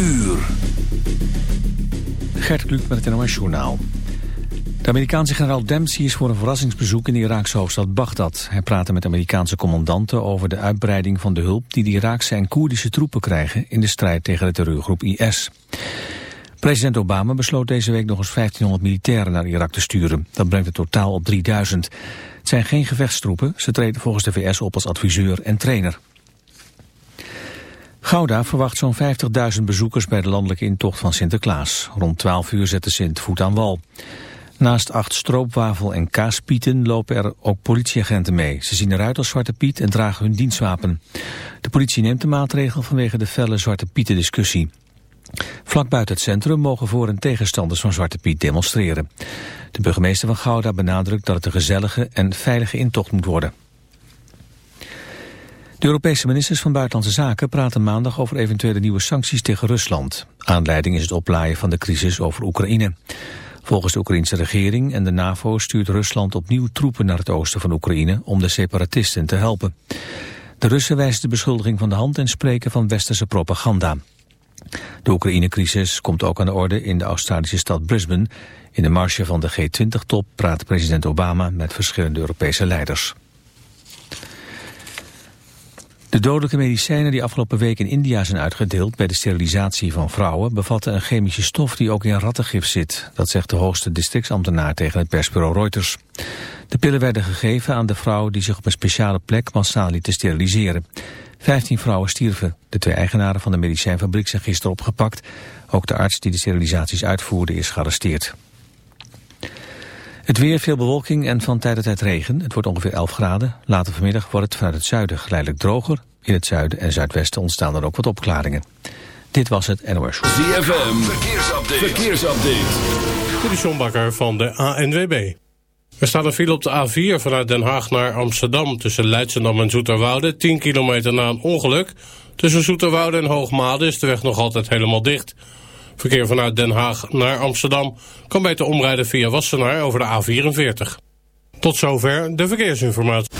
uur. Gert Kluk met het NOS Journaal. De Amerikaanse generaal Dempsey is voor een verrassingsbezoek in de Iraakse hoofdstad Bagdad. Hij praatte met Amerikaanse commandanten over de uitbreiding van de hulp die de Iraakse en Koerdische troepen krijgen in de strijd tegen de terreurgroep IS. President Obama besloot deze week nog eens 1500 militairen naar Irak te sturen. Dat brengt het totaal op 3000. Het zijn geen gevechtstroepen, ze treden volgens de VS op als adviseur en trainer. Gouda verwacht zo'n 50.000 bezoekers bij de landelijke intocht van Sinterklaas. Rond 12 uur zetten Sint voet aan wal. Naast acht stroopwafel- en kaaspieten lopen er ook politieagenten mee. Ze zien eruit als Zwarte Piet en dragen hun dienstwapen. De politie neemt de maatregel vanwege de felle Zwarte Pieten discussie. Vlak buiten het centrum mogen voor- en tegenstanders van Zwarte Piet demonstreren. De burgemeester van Gouda benadrukt dat het een gezellige en veilige intocht moet worden. De Europese ministers van Buitenlandse Zaken praten maandag over eventuele nieuwe sancties tegen Rusland. Aanleiding is het oplaaien van de crisis over Oekraïne. Volgens de Oekraïnse regering en de NAVO stuurt Rusland opnieuw troepen naar het oosten van Oekraïne om de separatisten te helpen. De Russen wijzen de beschuldiging van de hand en spreken van westerse propaganda. De Oekraïne-crisis komt ook aan de orde in de Australische stad Brisbane. In de marge van de G20-top praat president Obama met verschillende Europese leiders. De dodelijke medicijnen die afgelopen week in India zijn uitgedeeld bij de sterilisatie van vrouwen bevatten een chemische stof die ook in rattengif zit. Dat zegt de hoogste districtsambtenaar tegen het persbureau Reuters. De pillen werden gegeven aan de vrouw die zich op een speciale plek massaal liet steriliseren. Vijftien vrouwen stierven. De twee eigenaren van de medicijnfabriek zijn gisteren opgepakt. Ook de arts die de sterilisaties uitvoerde is gearresteerd. Het weer, veel bewolking en van tijd tot tijd regen. Het wordt ongeveer 11 graden. Later vanmiddag wordt het vanuit het zuiden geleidelijk droger. In het zuiden en zuidwesten ontstaan er ook wat opklaringen. Dit was het NOS Show. ZFM, verkeersupdate. verkeersupdate. Dit is John Bakker van de ANWB. Er staat een file op de A4 vanuit Den Haag naar Amsterdam... tussen Leidschendam en Zoeterwoude, 10 kilometer na een ongeluk. Tussen Zoeterwoude en Hoogmade is de weg nog altijd helemaal dicht... Verkeer vanuit Den Haag naar Amsterdam kan beter omrijden via Wassenaar over de A44. Tot zover de verkeersinformatie.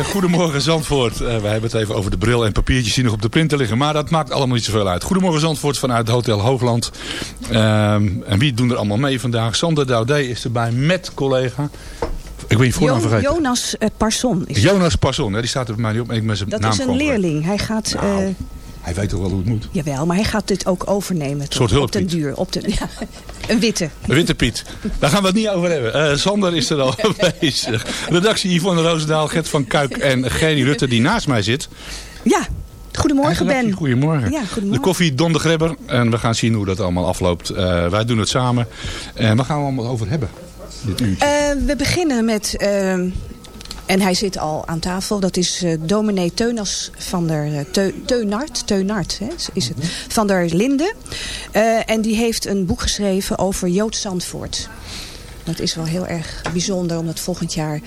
Eh, goedemorgen Zandvoort. Uh, wij hebben het even over de bril en papiertjes die nog op de printer liggen. Maar dat maakt allemaal niet zoveel uit. Goedemorgen Zandvoort vanuit Hotel Hoogland. Ehm, en wie doen er allemaal mee vandaag? Sander Doudé is erbij met collega. Ik weet je voornaam vergeten. Jonas uh, Parson. Is Jonas Parson, hè, die staat er bij mij niet op. Ik ben zijn dat naam is een leerling. Hij gaat... Nou, hij weet toch wel hoe het moet? Jawel, maar hij gaat dit ook overnemen. Een soort Op den duur. Op de, ja, een witte. Een witte Piet. Daar gaan we het niet over hebben. Uh, Sander is er al bezig. Redactie Yvonne Roosendaal, Gert van Kuik en Gerry Rutte die naast mij zit. Ja, Goedemorgen Ben. Goedemorgen. Ja, goedemorgen. De koffie Don de Grebber. En we gaan zien hoe dat allemaal afloopt. Uh, wij doen het samen. En waar gaan we allemaal over hebben? Dit uurtje? Uh, we beginnen met... Uh, en hij zit al aan tafel. Dat is uh, dominee Teunas van der Te, Teunart, Teunart hè, is het, van der Linde. Uh, en die heeft een boek geschreven over Jood Zandvoort. Dat is wel heel erg bijzonder, omdat volgend jaar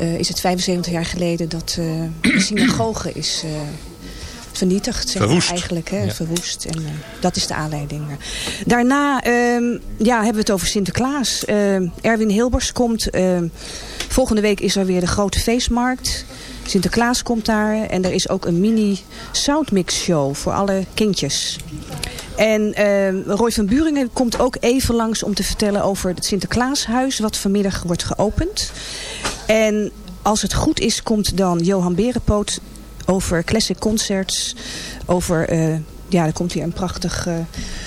uh, is het 75 jaar geleden dat de synagoge is vernietigd. Zeg eigenlijk, hè, ja. verwoest. En uh, dat is de aanleiding. Daarna uh, ja, hebben we het over Sinterklaas. Uh, Erwin Hilbers komt. volgende week is er weer de grote feestmarkt. Sinterklaas komt daar. En er is ook een mini soundmix show voor alle kindjes. En Roy van Buringen komt ook even langs om te vertellen over het Sinterklaashuis. Wat vanmiddag wordt geopend. En als het goed is komt dan Johan Berenpoot over classic concerts. Over, uh, ja, er komt weer een prachtig uh,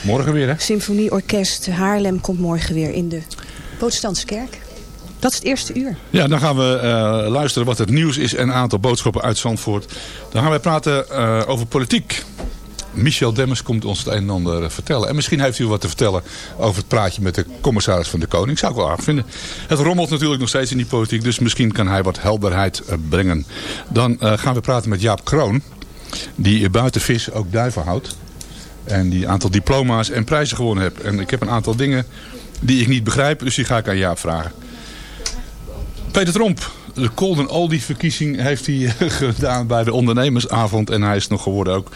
morgen weer, hè? symfonieorkest. Haarlem komt morgen weer in de Protestantse kerk. Dat is het eerste uur. Ja, dan gaan we uh, luisteren wat het nieuws is en een aantal boodschappen uit Zandvoort. Dan gaan wij praten over politiek. Michel Demmers komt ons het een en ander vertellen. En misschien heeft u wat te vertellen over het praatje met de commissaris van de Koning. Zou ik wel aardig vinden. Het rommelt natuurlijk nog steeds in die politiek. Dus misschien kan hij wat helderheid brengen. Dan uh, gaan we praten met Jaap Kroon. Die buiten vis ook duiven houdt. En die een aantal diploma's en prijzen gewonnen heeft. En ik heb een aantal dingen die ik niet begrijp. Dus die ga ik aan Jaap vragen. Peter Tromp, de Golden Oldie verkiezing heeft hij gedaan bij de ondernemersavond. En hij is nog geworden ook.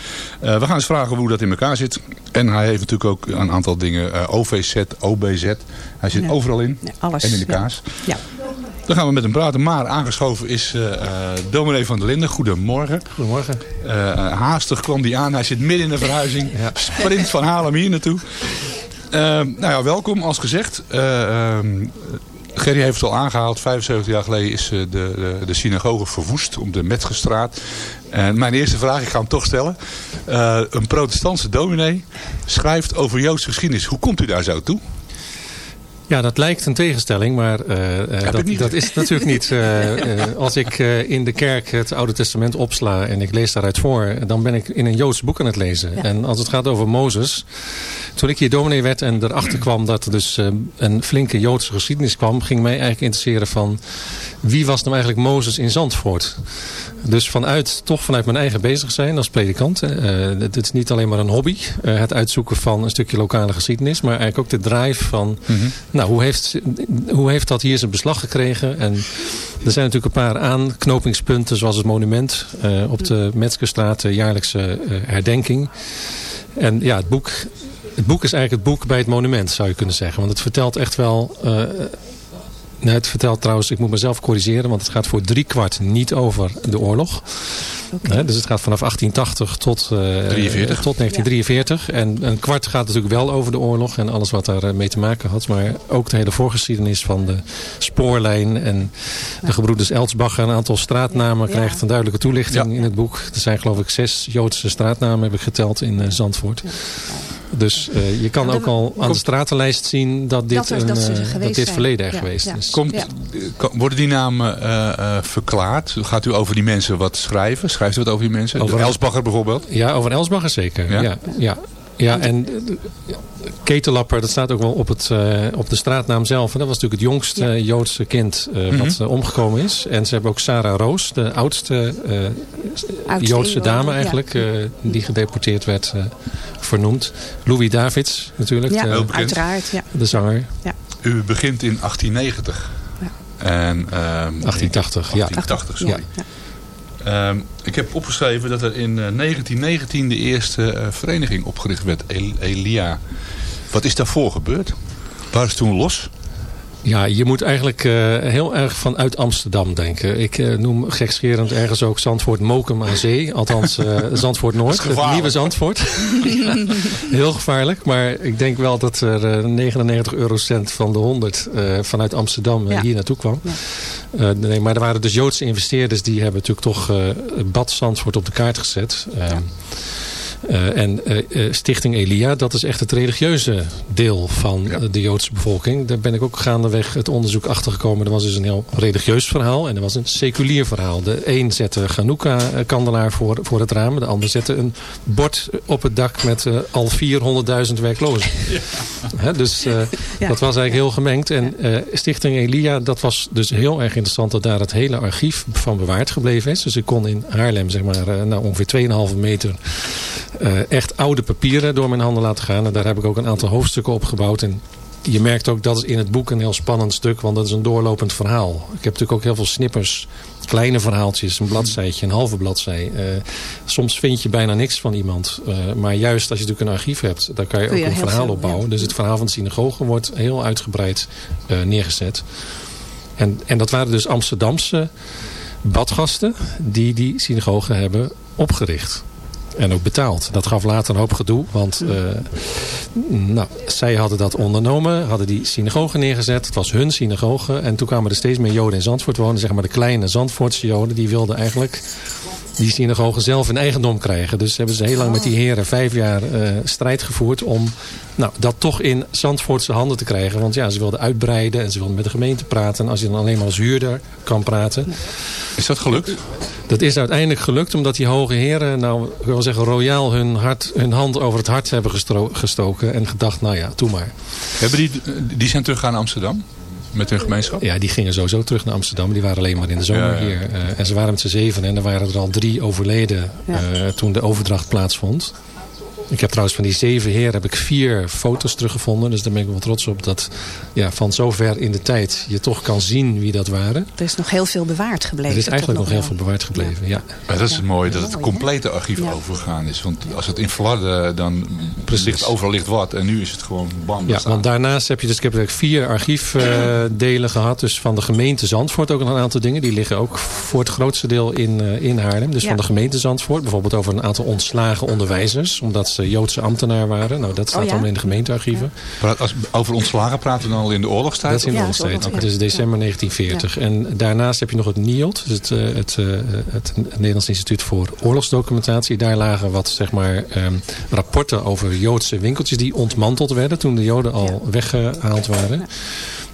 Uh, we gaan eens vragen hoe dat in elkaar zit. En hij heeft natuurlijk ook een aantal dingen. Uh, OVZ, OBZ. Hij zit Ja. overal in. Ja, alles. En in de kaas. Ja. Dan gaan we met hem praten. Maar aangeschoven is eh uh, dominee van der Linden. Goedemorgen. Goedemorgen. Uh, haastig kwam hij aan. Hij zit midden in de verhuizing. Ja. Sprint van Haarlem hier naartoe. Uh, nou ja, welkom als gezegd. Gerry heeft het al aangehaald. 75 jaar geleden is de, de, de synagoge verwoest op de Metzgerstraat. En mijn eerste vraag, ik ga hem toch stellen. Uh, een protestantse dominee schrijft over Joodse geschiedenis. Hoe komt u daar zo toe? Ja, dat lijkt een tegenstelling, maar uh, uh, dat, dat, is het natuurlijk niet. Uh, als ik in de kerk het Oude Testament opsla en ik lees daaruit voor, dan ben ik in een Joods boek aan het lezen. Ja. En als het gaat over Mozes, toen ik hier dominee werd en erachter kwam dat er dus een flinke Joodse geschiedenis kwam, ging mij eigenlijk interesseren van wie was nou eigenlijk Mozes in Zandvoort? Dus vanuit, toch vanuit mijn eigen bezig zijn als predikant. Uh, het is niet alleen maar een hobby. Uh, het uitzoeken van een stukje lokale geschiedenis. Maar eigenlijk ook de drive van... Mm -hmm. Nou, hoe heeft, hoe heeft dat hier zijn beslag gekregen? En er zijn natuurlijk een paar aanknopingspunten. Zoals het monument op de Metzgerstraat. De jaarlijkse herdenking. En ja, het boek... Het boek is eigenlijk het boek bij het monument, zou je kunnen zeggen. Want het vertelt echt wel... Nou, het vertelt trouwens, ik moet mezelf corrigeren, want het gaat voor drie kwart niet over de oorlog. Okay. Dus het gaat vanaf 1880 tot, uh, 43. tot 1943. Ja. En een kwart gaat natuurlijk wel over de oorlog en alles wat daar mee te maken had. Maar ook de hele voorgeschiedenis van de spoorlijn en ja. de gebroeders Elsbacher. Een aantal straatnamen ja. krijgt een duidelijke toelichting in het boek. Er zijn geloof ik zes Joodse straatnamen heb ik geteld in uh, Zandvoort. Dus uh, je kan ook al aan de stratenlijst zien dat dit, dat er, een, dat dat dit verleden er ja, geweest ja. is. Komt, ja. Worden die namen uh, verklaard? Gaat u over die mensen wat schrijven? Schrijft u wat over die mensen? Over Elsbacher bijvoorbeeld? Ja, over Elsbacher zeker. Ja, ja, ja. en Ketelapper, dat staat ook wel op, het, uh, op de straatnaam zelf. En dat was natuurlijk het jongste ja. Joodse kind uh, mm -hmm. wat uh, omgekomen is. En ze hebben ook Sarah Roos, de oudste, oudste Joodse dame eigenlijk, ja. die gedeporteerd werd, vernoemd. Louis Davids natuurlijk. Ja, de, uiteraard. Ja. De zanger. Ja. U begint in 1890. Ja. En, um, 1880, ja. 1880, sorry. Um, ik heb opgeschreven dat er in uh, 1919 de eerste uh, vereniging opgericht werd, El Elia. Wat is daarvoor gebeurd? Waar is toen los? Ja, je moet eigenlijk uh, heel erg vanuit Amsterdam denken. Ik uh, noem gekscherend ergens ook Zandvoort Mokum aan zee. Althans, uh, Zandvoort Noord. Het nieuwe Zandvoort. ja, heel gevaarlijk. Maar ik denk wel dat er 99 eurocent van de 100 vanuit Amsterdam ja. hier naartoe kwam. Ja. Nee, maar er waren dus Joodse investeerders die hebben natuurlijk toch Bad Zandvoort op de kaart gezet. Ehm, uh, en uh, Stichting Elia, dat is echt het religieuze deel van ja. de Joodse bevolking. Daar ben ik ook gaandeweg het onderzoek achter gekomen. Er was dus een heel religieus verhaal en er was een seculier verhaal. De een zette Hanukkah-kandelaar voor, voor het raam. De ander zette een bord op het dak met uh, al 400.000 werklozen. Ja. He, dus ja. dat was eigenlijk heel gemengd. En Stichting Elia, dat was dus heel erg interessant dat daar het hele archief van bewaard gebleven is. Dus ik kon in Haarlem zeg maar, nou, ongeveer 2,5 meter uh, echt oude papieren door mijn handen laten gaan. En daar heb ik ook een aantal hoofdstukken op gebouwd. En je merkt ook, dat is in het boek een heel spannend stuk. Want dat is een doorlopend verhaal. Ik heb natuurlijk ook heel veel snippers. Kleine verhaaltjes, een bladzijtje, een halve bladzij. Uh, soms vind je bijna niks van iemand. Uh, maar juist als je natuurlijk een archief hebt, daar kan je Kun ook je een verhaal opbouwen. Ja. Dus het verhaal van de synagoge wordt heel uitgebreid neergezet. En, en dat waren dus Amsterdamse badgasten die die synagoge hebben opgericht. En ook betaald. Dat gaf later een hoop gedoe. Want uh, nou, zij hadden dat ondernomen. Hadden die synagoge neergezet. Het was hun synagoge. En toen kwamen er steeds meer joden in Zandvoort wonen. Zeg maar de kleine Zandvoortse joden. Die wilden eigenlijk die synagoge zelf in eigendom krijgen. Dus hebben ze heel lang met die heren vijf jaar uh, strijd gevoerd om nou, dat toch in Zandvoortse handen te krijgen. Want ja, ze wilden uitbreiden en ze wilden met de gemeente praten. En als je dan alleen maar als huurder kan praten. Is dat gelukt? Dat is uiteindelijk gelukt omdat die hoge heren, nou, ik wil zeggen, royaal hun, hart, hun hand over het hart hebben gestoken. En gedacht, nou ja, doe maar. Hebben die, die zijn teruggegaan naar Amsterdam? Met hun gemeenschap? Ja, die gingen sowieso terug naar Amsterdam. Die waren alleen maar in de zomer ja, ja. hier. Uh, en ze waren met z'n zeven. En er waren er al drie overleden ja. uh, toen de overdracht plaatsvond. Ik heb trouwens van die zeven heren heb ik vier foto's teruggevonden. Dus daar ben ik wel trots op dat ja, van zover in de tijd je toch kan zien wie dat waren. Er is nog heel veel bewaard gebleven. Er is eigenlijk nog, heel veel bewaard gebleven, ja. ja. Maar dat is mooi dat het complete archief ja. overgegaan is. Want als het in Vladden, dan Precies. ligt overal ligt wat. En nu is het gewoon bam. Ja, want daarnaast heb je dus, ik heb vier archiefdelen uh, gehad. Dus van de gemeente Zandvoort ook nog een aantal dingen. Die liggen ook voor het grootste deel in, uh, in Haarlem. Dus van de gemeente Zandvoort. Bijvoorbeeld over een aantal ontslagen onderwijzers. Omdat ze Joodse ambtenaar waren. Nou, dat staat oh, ja? allemaal in de gemeentearchieven. Ja. Als over ontslagen praten we dan al in de oorlogstijd? Dat is in de oorlogstijd. Het is december 1940. En daarnaast heb je nog het NIOD. Dus het, het, het, het, Nederlands Instituut voor Oorlogsdocumentatie. Daar lagen wat zeg maar, um, rapporten over Joodse winkeltjes die ontmanteld werden. Toen de Joden al weggehaald waren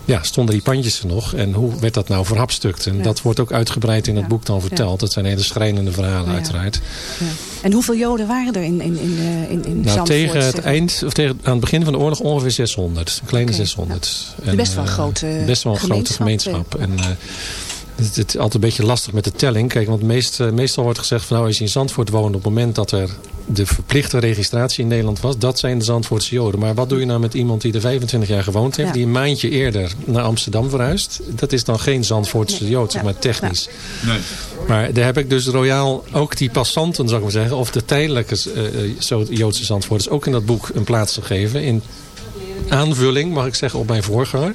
ja, stonden die pandjes er nog. En hoe werd dat nou verhapstukt? En ja. dat wordt ook uitgebreid in het boek dan verteld. Dat zijn hele schrijnende verhalen ja. uiteraard. Ja. En hoeveel Joden waren er in, in, in, in, in nou, Tegen het eind, of tegen, aan het begin van de oorlog ongeveer 600. Een kleine okay. 600. En, best wel een grote Best wel een grote gemeenschap. En, uh, het, het, is altijd een beetje lastig met de telling. Kijk, want meest, uh, meestal wordt gezegd van nou als je in Zandvoort woont op het moment dat er de verplichte registratie in Nederland was, dat zijn de Zandvoortse Joden. Maar wat doe je nou met iemand die er 25 jaar gewoond heeft, ja. die een maandje eerder naar Amsterdam verhuist? Dat is dan geen Zandvoortse nee. Jood, zeg maar technisch. Nee. Maar daar heb ik dus royaal ook die passanten, zou ik maar zeggen, of de tijdelijke uh, Joodse Zandvoorters ook in dat boek een plaats gegeven. In aanvulling, mag ik zeggen, op mijn voorganger.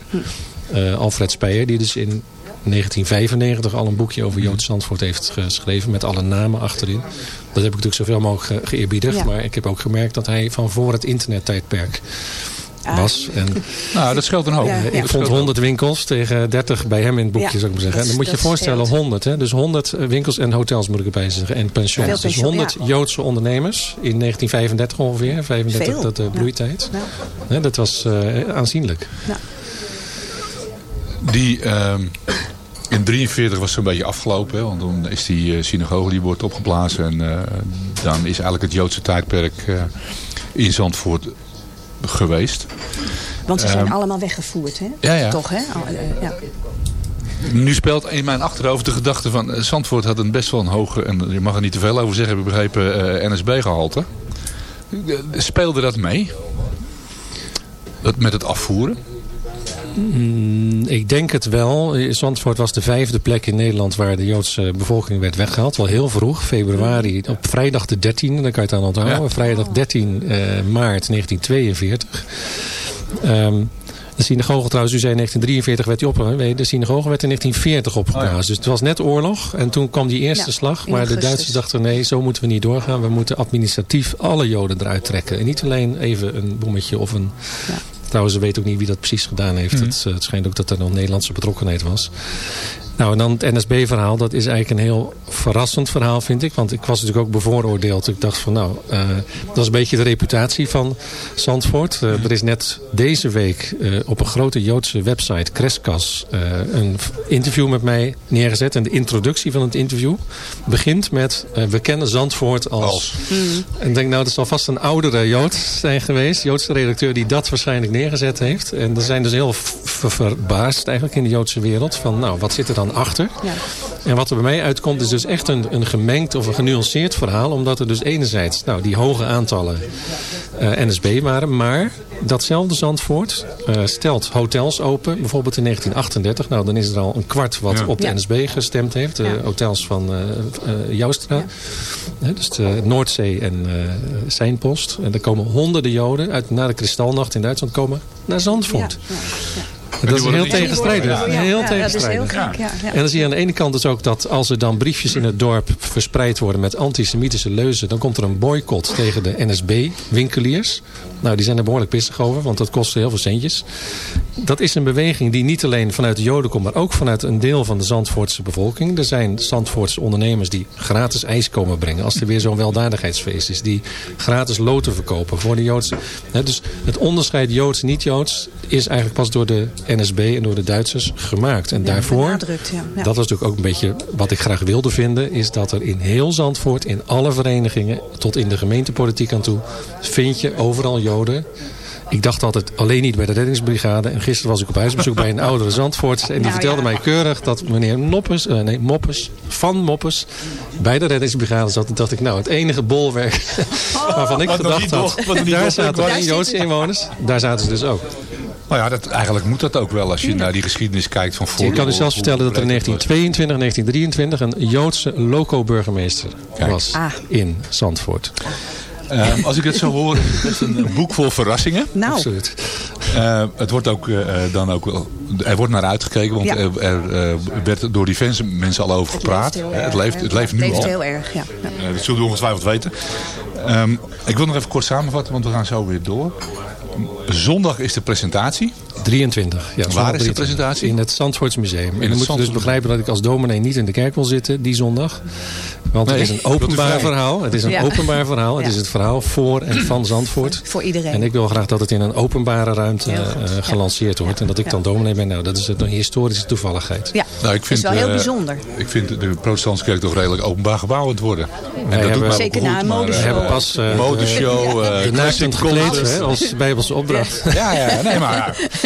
Uh, Alfred Speyer, die dus in 1995 al een boekje over Joods Zandvoort heeft geschreven. Met alle namen achterin. Dat heb ik natuurlijk zoveel mogelijk ge geëerbiedigd. Ja. Maar ik heb ook gemerkt dat hij van voor het internettijdperk was. En nou, dat scheelt een hoop. Ja, ik vond 100 winkels tegen 30 bij hem in het boekje, ja, zou ik maar zeggen. En dan moet je je voorstellen, 100. Hè? Dus 100 winkels en hotels moet ik erbij zeggen. En pensions. Pensioen, dus 100 Joodse ondernemers in 1935 ongeveer. 35, Veel. dat de bloeitijd. Ja. dat was uh, aanzienlijk. Die... Uh, in 43 was het een beetje afgelopen. Hè, want toen is die uh, synagoge die wordt opgeblazen. En uh, dan is eigenlijk het Joodse tijdperk uh, in Zandvoort geweest. Want ze zijn um, allemaal weggevoerd, hè? Ja, ja. Toch, hè? ja. Nu speelt in mijn achterhoofd de gedachte van... Zandvoort had een best wel een hoge, en je mag er niet te veel over zeggen... heb ik begrepen, NSB-gehalte. Speelde dat mee? Dat met het afvoeren? Mm, ik denk het wel. Zandvoort was de vijfde plek in Nederland waar de Joodse bevolking werd weggehaald. Wel heel vroeg, februari, op vrijdag de 13e, dan kan je het aan onthouden. Ja. Vrijdag 13 uh, maart 1942. Um, De synagoge trouwens, u zei in 1943 werd die opgeblazen. De synagoge werd in 1940 opgeblazen. Oh Dus het was net oorlog. En toen kwam die eerste Ja, slag. Maar de. Duitsers dachten nee, zo moeten we niet doorgaan. We moeten administratief alle joden eruit trekken. En niet alleen even een bommetje of een... Trouwens, ze weten ook niet wie dat precies gedaan heeft. het, eh, het schijnt ook dat er nog Nederlandse betrokkenheid was. Nou, en dan het NSB-verhaal. Dat is eigenlijk een heel verrassend verhaal, vind ik. Want ik was natuurlijk ook bevooroordeeld. Ik dacht van, nou, eh, dat is een beetje de reputatie van Zandvoort. Eh, er is net deze week eh, op een grote Joodse website, Kreskas, een interview met mij neergezet. En de introductie van het interview begint met... we kennen Zandvoort als... Als. En ik denk, nou, dat zal vast een oudere Jood zijn geweest. Joodse redacteur die dat waarschijnlijk neergezet heeft. En er zijn dus heel verbaasd eigenlijk in de Joodse wereld. Van, nou, wat zit er dan achter? Ja. En wat er bij mij uitkomt is dus echt een, een gemengd of een genuanceerd verhaal. Omdat er dus enerzijds nou, die hoge aantallen eh, NSB waren. Maar datzelfde Zandvoort eh, stelt hotels open. Bijvoorbeeld in 1938. Nou, dan is er al een kwart wat Ja. op de Ja. NSB gestemd heeft. De Ja. hotels van eh eh, Joustra. Hè, dus de Noordzee en eh Seinpost. En er komen honderden Joden uit, na de Kristalnacht in Duitsland komen naar Zandvoort. Dat is heel tegenstrijdig. Ja, Heel ja, dat is heel tegenstrijdig. gek. Ja, ja. En dan zie je aan de ene kant dus ook dat als er dan briefjes in het dorp verspreid worden met antisemitische leuzen, dan komt er een boycott tegen de NSB-winkeliers. Nou, die zijn er behoorlijk pissig over, want dat kost heel veel centjes. Dat is een beweging die niet alleen vanuit de Joden komt, maar ook vanuit een deel van de Zandvoortse bevolking. Er zijn Zandvoortse ondernemers die gratis ijs komen brengen als er weer zo'n weldaadigheidsfeest is. Die gratis loten verkopen voor de Joodse. Hè, dus het onderscheid Joods-niet-Joods is eigenlijk pas door de NSB en door de Duitsers gemaakt. En daarvoor. Ja. dat was natuurlijk ook een beetje wat ik graag wilde vinden, is dat er in heel Zandvoort, in alle verenigingen, tot in de gemeentepolitiek aan toe, vind je overal Joden. Ik dacht altijd alleen niet bij de reddingsbrigade. En gisteren was ik op huisbezoek bij een oudere Zandvoort. En die Nou, vertelde ja. mij keurig dat meneer Noppes, eh, nee, Moppes, van Moppes, bij de reddingsbrigade zat. En dacht ik, nou, het enige bolwerk waarvan ik gedacht had. Daar zaten alleen Joodse ze. inwoners. Daar zaten ze dus ook. Nou ja, dat, eigenlijk moet dat ook wel als je naar die geschiedenis kijkt van voor. Ik kan u zelfs vertellen dat er in hoe breed het 1922, 1923 een Joodse loco-burgemeester was Ah. in Zandvoort. Ehm, als ik het zo hoor, is het een, een boek vol verrassingen. Nou, Absoluut. Eh, het wordt ook eh, dan ook wel. Er wordt naar uitgekeken, want Ja. er, er, eh, werd door diverse mensen al over gepraat. Eh, het leeft, het leeft nu het leeft al. heel erg, ja. ja. Eh, dat zullen we ongetwijfeld weten. Ehm, ik wil nog even kort samenvatten, want we gaan zo weer door. Zondag is de presentatie. 23. Ja, Waar is de 23. presentatie? In het Zandvoorts Museum. En dan moet je dus begrijpen dat ik als dominee niet in de kerk wil zitten die zondag. Want Nee, het is een openbaar verhaal. Het is een Ja. openbaar verhaal. Het is het verhaal voor en van Zandvoort. Voor iedereen. En ik wil graag dat het in een openbare ruimte eh, Ja. gelanceerd wordt. En dat ik Ja. dan dominee ben. Nou, dat is een historische toevalligheid. ja, Nou, ik vind, dat is wel heel eh, bijzonder. Ik vind de protestantse kerk toch redelijk openbaar gebouw aan het worden. En dat hebben- doet Zeker na een modeshow. eh, We hebben pas eh, modeshow, de, gekleed als bijbelse opdracht. Ja, ja, nee, maar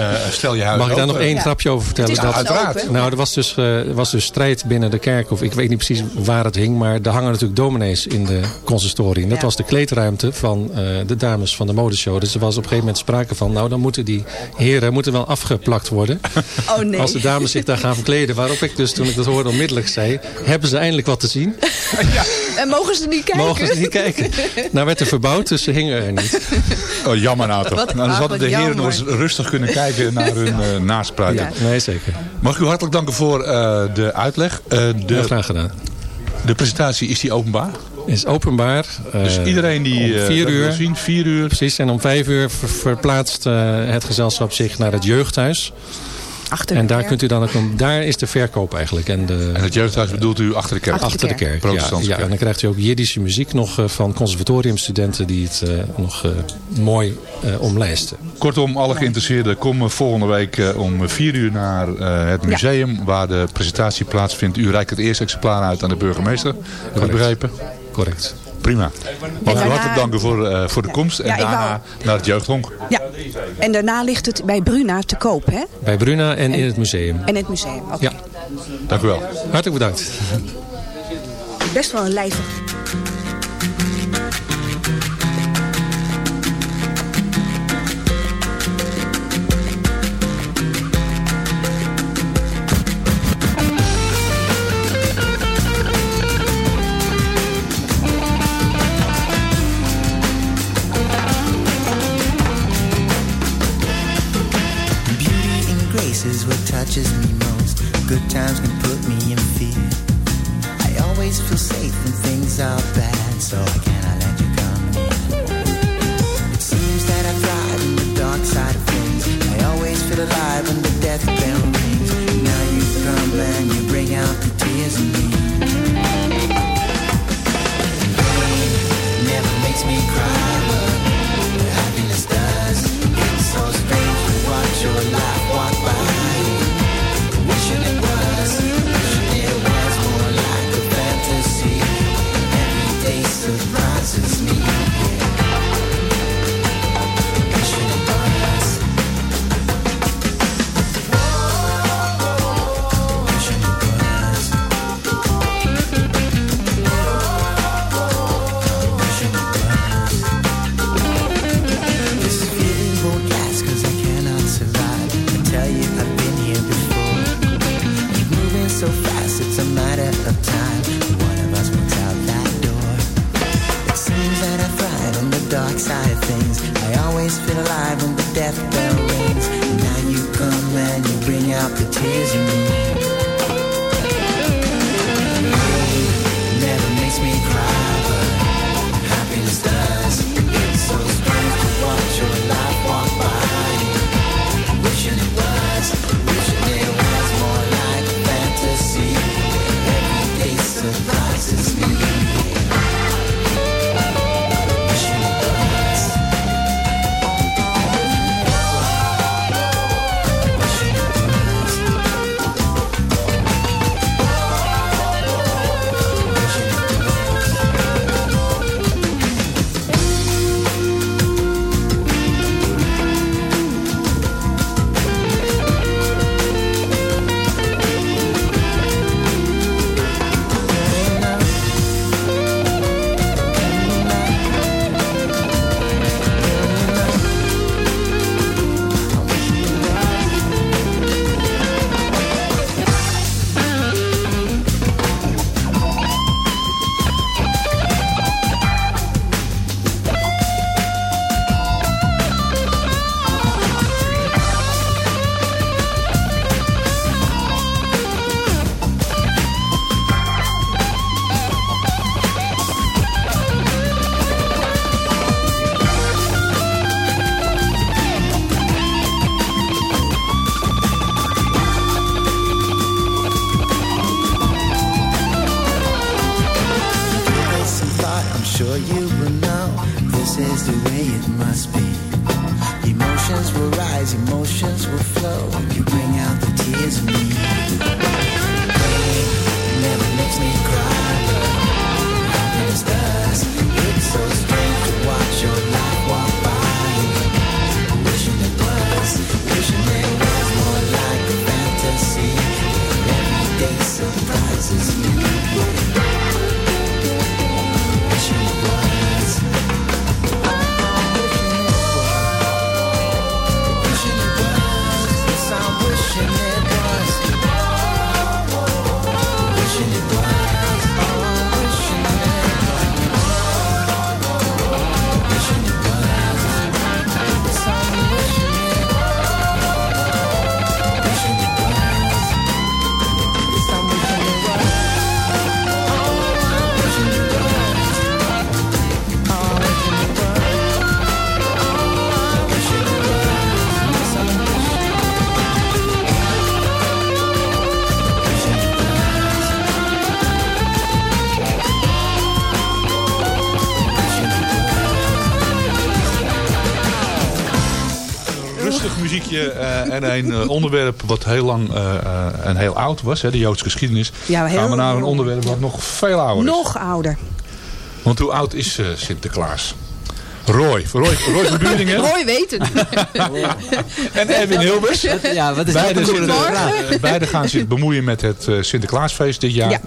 ja. Eh, stel je huis Mag ik daar nog één Ja. grapje over vertellen? Het is Ja, altijd uiteraard. Nou, er was dus, eh, er was dus strijd binnen de kerk. Of ik weet niet precies waar het hing. Maar er hangen natuurlijk dominees in de consistorie. En dat Ja. was de kleedruimte van eh, de dames van de modeshow. Dus er was op een gegeven moment sprake van... Nou, dan moeten die heren moeten wel afgeplakt worden. Oh nee. Als de dames zich daar gaan verkleden. Waarop ik dus, toen ik dat hoorde, onmiddellijk zei... Hebben ze eindelijk wat te zien? En mogen ze niet kijken? Mogen ze niet kijken? Nou werd er verbouwd, dus ze hingen er niet. Oh, jammer nou toch. Nou, dan ach, hadden de heren nog eens rustig kunnen kijken naar hun uh. Nee, zeker. Mag ik u hartelijk danken voor uh, de uitleg. Heel de, graag gedaan. de presentatie, is die openbaar? Is openbaar. Dus eh, iedereen die om vier uur. zien, vier uur. Precies, en om vijf uur ver- verplaatst eh, het gezelschap zich naar het jeugdhuis. Achter En de daar kerk. kunt u dan ook, daar is de verkoop eigenlijk. En, de, En het jeugdhuis bedoelt u achter de kerk? Achter achter de kerk. Ja, en dan krijgt u ook Jiddische muziek nog eh, van conservatoriumstudenten die het eh, nog eh, mooi eh, omlijsten. Kortom, alle geïnteresseerden komen volgende week uh, om vier uur naar uh, het museum waar de presentatie plaatsvindt. U reikt het eerste exemplaar uit aan de burgemeester. Heb ik begrepen? Correct. Prima. Mag u hartelijk danken voor, uh, voor de Ja. komst en Ja, daarna wou- naar het jeugdhonk. Ja, en daarna ligt het bij Bruna te koop, hè? Bij Bruna en in het museum. En het museum. Oké. Ja, Dank u wel. hartelijk bedankt. Best wel een lijvig. Alive when the death bell rings. Now you come and you bring out the tears in me. Sure you will know this is the way it must be. Emotions will rise, emotions will flow. You bring out the tears in me. Pain never makes me cry, but happiness does. It's so strange to watch your life walk by. Wishing it was, wishing it was more like a fantasy. Every day surprises me. Eh, en een eh, onderwerp wat heel lang eh, eh, en heel oud was. Hè, de Joodse geschiedenis. Ja, heel Gaan we naar een onderwerp wat nog veel ouder is. Nog ouder. Want hoe oud is eh, Sinterklaas? Roy. Roy, Roy van Buringen. Roy weet het. En Erwin Hilbers. Ja, wat is Beide, zitten, beide gaan zich bemoeien met het eh, Sinterklaasfeest dit jaar. Ja.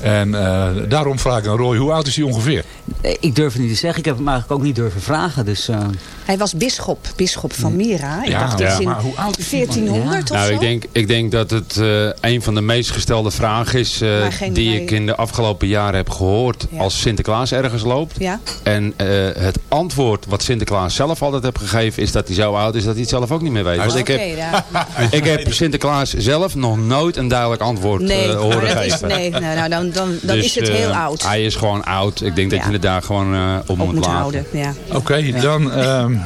En eh, daarom vraag ik aan Roy, hoe oud is hij ongeveer? Eh, Ik durf het niet te zeggen. Ik heb hem eigenlijk ook niet durven vragen. Dus, eh, Hij was bisschop, bisschop van Mira. Ik Ja, dacht ja, iets in maar hoe oud is die man? 1400 of Nou, zo. ik denk, ik denk dat het eh, een van de meest gestelde vragen is eh, die ik in de afgelopen jaren heb gehoord Ja. als Sinterklaas ergens loopt. Ja. En eh, het antwoord wat Sinterklaas zelf altijd heeft gegeven is dat hij zo oud is dat hij het zelf ook niet meer weet. Want ik Oké, heb, ja. ik heb Sinterklaas zelf nog nooit een duidelijk antwoord Nee, eh, horen is, geven. nee nou, nou, dan, dan, dan Dus, is het heel oud. Hij is gewoon oud. Ik denk dat je het daar gewoon eh, op, op moet moet laten. houden. Ja. Oké, dan ehm,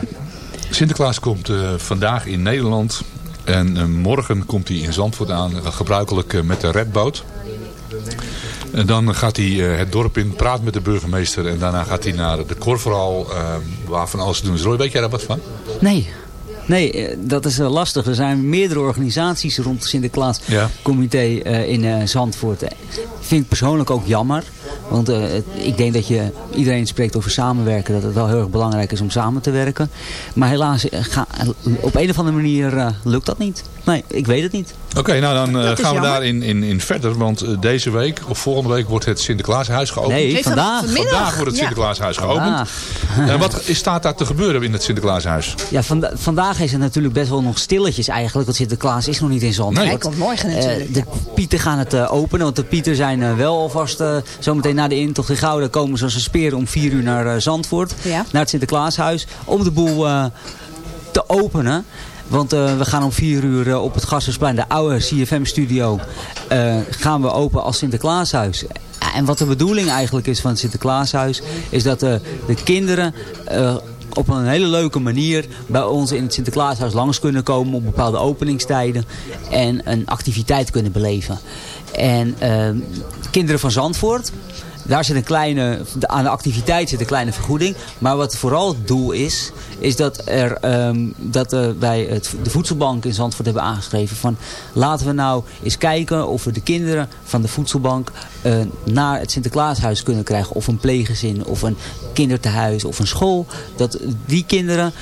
Sinterklaas komt eh, vandaag in Nederland. En eh, morgen komt hij in Zandvoort aan. gebruikelijk met de redboot. En dan gaat hij eh, het dorp in, praat met de burgemeester. En daarna gaat hij naar de Korverhal. eh, waar van alles te doen is. Roy, weet jij daar wat van? nee. Nee, dat is lastig. Er zijn meerdere organisaties rond het Ja. Sinterklaascomité eh, in eh, Zandvoort. Vind ik persoonlijk ook jammer. Want eh, het- ik denk dat je, iedereen spreekt over samenwerken, dat het wel heel erg belangrijk is om samen te werken. Maar helaas, eh, ga, op een of andere manier eh, lukt dat niet. Nee, ik weet het niet. Oké, nou dan gaan we jammer. daarin in, in verder. Want deze week of volgende week wordt het Sinterklaashuis geopend. Nee, Nee, van- vandaag. Vandaag wordt het Ja. Sinterklaashuis geopend. En wat is- staat daar te gebeuren in het Sinterklaashuis? Ja, vanda- vandaag is het natuurlijk best wel nog stilletjes eigenlijk. Want Sinterklaas is nog niet in Zandvoort. Nee. Hij komt morgen natuurlijk, Eh, de Pieten gaan het openen. Want de Pieten zijn wel alvast eh, zometeen na de intocht in Gouda komen ze als een speren om vier uur naar eh, Zandvoort. Ja. Naar het Sinterklaashuis. Om de boel eh, te openen. Want eh, we gaan om vier uur op het Gasthuisplein, de oude CFM-studio, gaan we open als Sinterklaashuis. En wat de bedoeling eigenlijk is van het Sinterklaashuis, is dat de kinderen op een hele leuke manier bij ons in het Sinterklaashuis langs kunnen komen op bepaalde openingstijden en een activiteit kunnen beleven. En eh, kinderen van Zandvoort, daar zit een kleine, aan de activiteit zit een kleine vergoeding. Maar wat vooral het doel is, is dat, er, ehm, dat eh, wij het, de voedselbank in Zandvoort hebben aangeschreven van laten we nou eens kijken of we de kinderen van de voedselbank eh, naar het Sinterklaashuis kunnen krijgen. Of een pleeggezin, of een kindertehuis, of een school. Dat die kinderen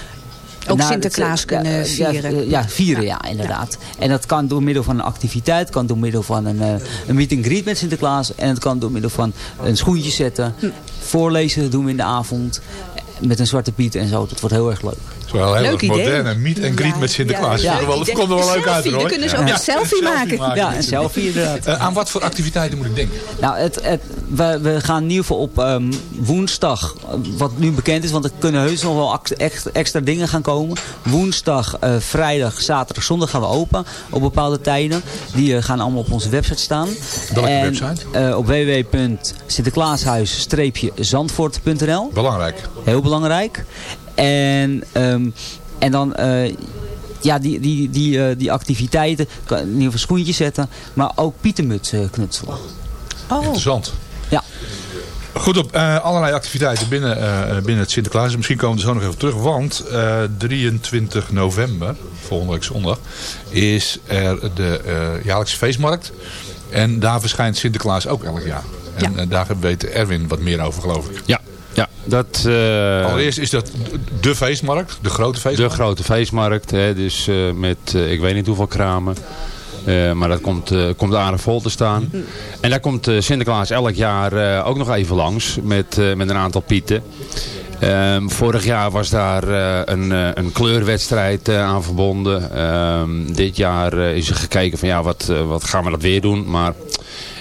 Ook naar Sinterklaas het, eh, kunnen vieren. Ja, ja, vieren, ja, inderdaad. En dat kan door middel van een activiteit, kan door middel van een, eh, een meet and greet met Sinterklaas. En het kan door middel van een schoentje zetten. Hm. Voorlezen doen we in de avond. Met een zwarte piet en zo. Dat wordt heel erg leuk. Het is wel heel Leuk moderne meet and greet met Sinterklaas. ja, Dat komt er wel- leuk komt er wel idee. leuk uit hoor. dan kunnen ze ook een selfie maken. Ja, een selfie inderdaad. Eh, aan wat voor activiteiten moet ik denken? Nou, het, het, we, we gaan in ieder geval op ehm, woensdag, wat nu bekend is, want er kunnen heus nog wel extra dingen gaan komen. Woensdag, eh, vrijdag, zaterdag, zondag gaan we open op bepaalde tijden. Die eh, gaan allemaal op onze website staan. Welke En, website? op www.sinterklaashuis-zandvoort.nl Belangrijk. Heel belangrijk. En, ehm, en dan... eh, ja, die, die, die, eh, die activiteiten, kan in ieder geval schoentjes zetten, maar ook pietenmuts eh, knutselen. Oh, Interessant. Ja. Goed op eh, allerlei activiteiten binnen, eh, binnen het Sinterklaas. Misschien komen we er zo nog even terug. Want eh, 23 november, volgende week zondag, is er de eh, jaarlijkse feestmarkt. En daar verschijnt Sinterklaas ook elk jaar. En eh, daar weet Erwin wat meer over geloof ik. Ja, ja dat... eh, Allereerst is dat de feestmarkt, de grote De feestmarkt. grote feestmarkt, hè, dus eh, met eh, ik weet niet hoeveel kramen. Eh, maar dat komt, eh, komt aardig vol te staan. En daar komt eh, Sinterklaas elk jaar eh, ook nog even langs met, eh, met een aantal pieten. Ehm, vorig jaar was daar eh, een, eh, een kleurwedstrijd eh, aan verbonden. Ehm, dit jaar eh, is er gekeken van ja, wat, wat gaan we dat weer doen. Maar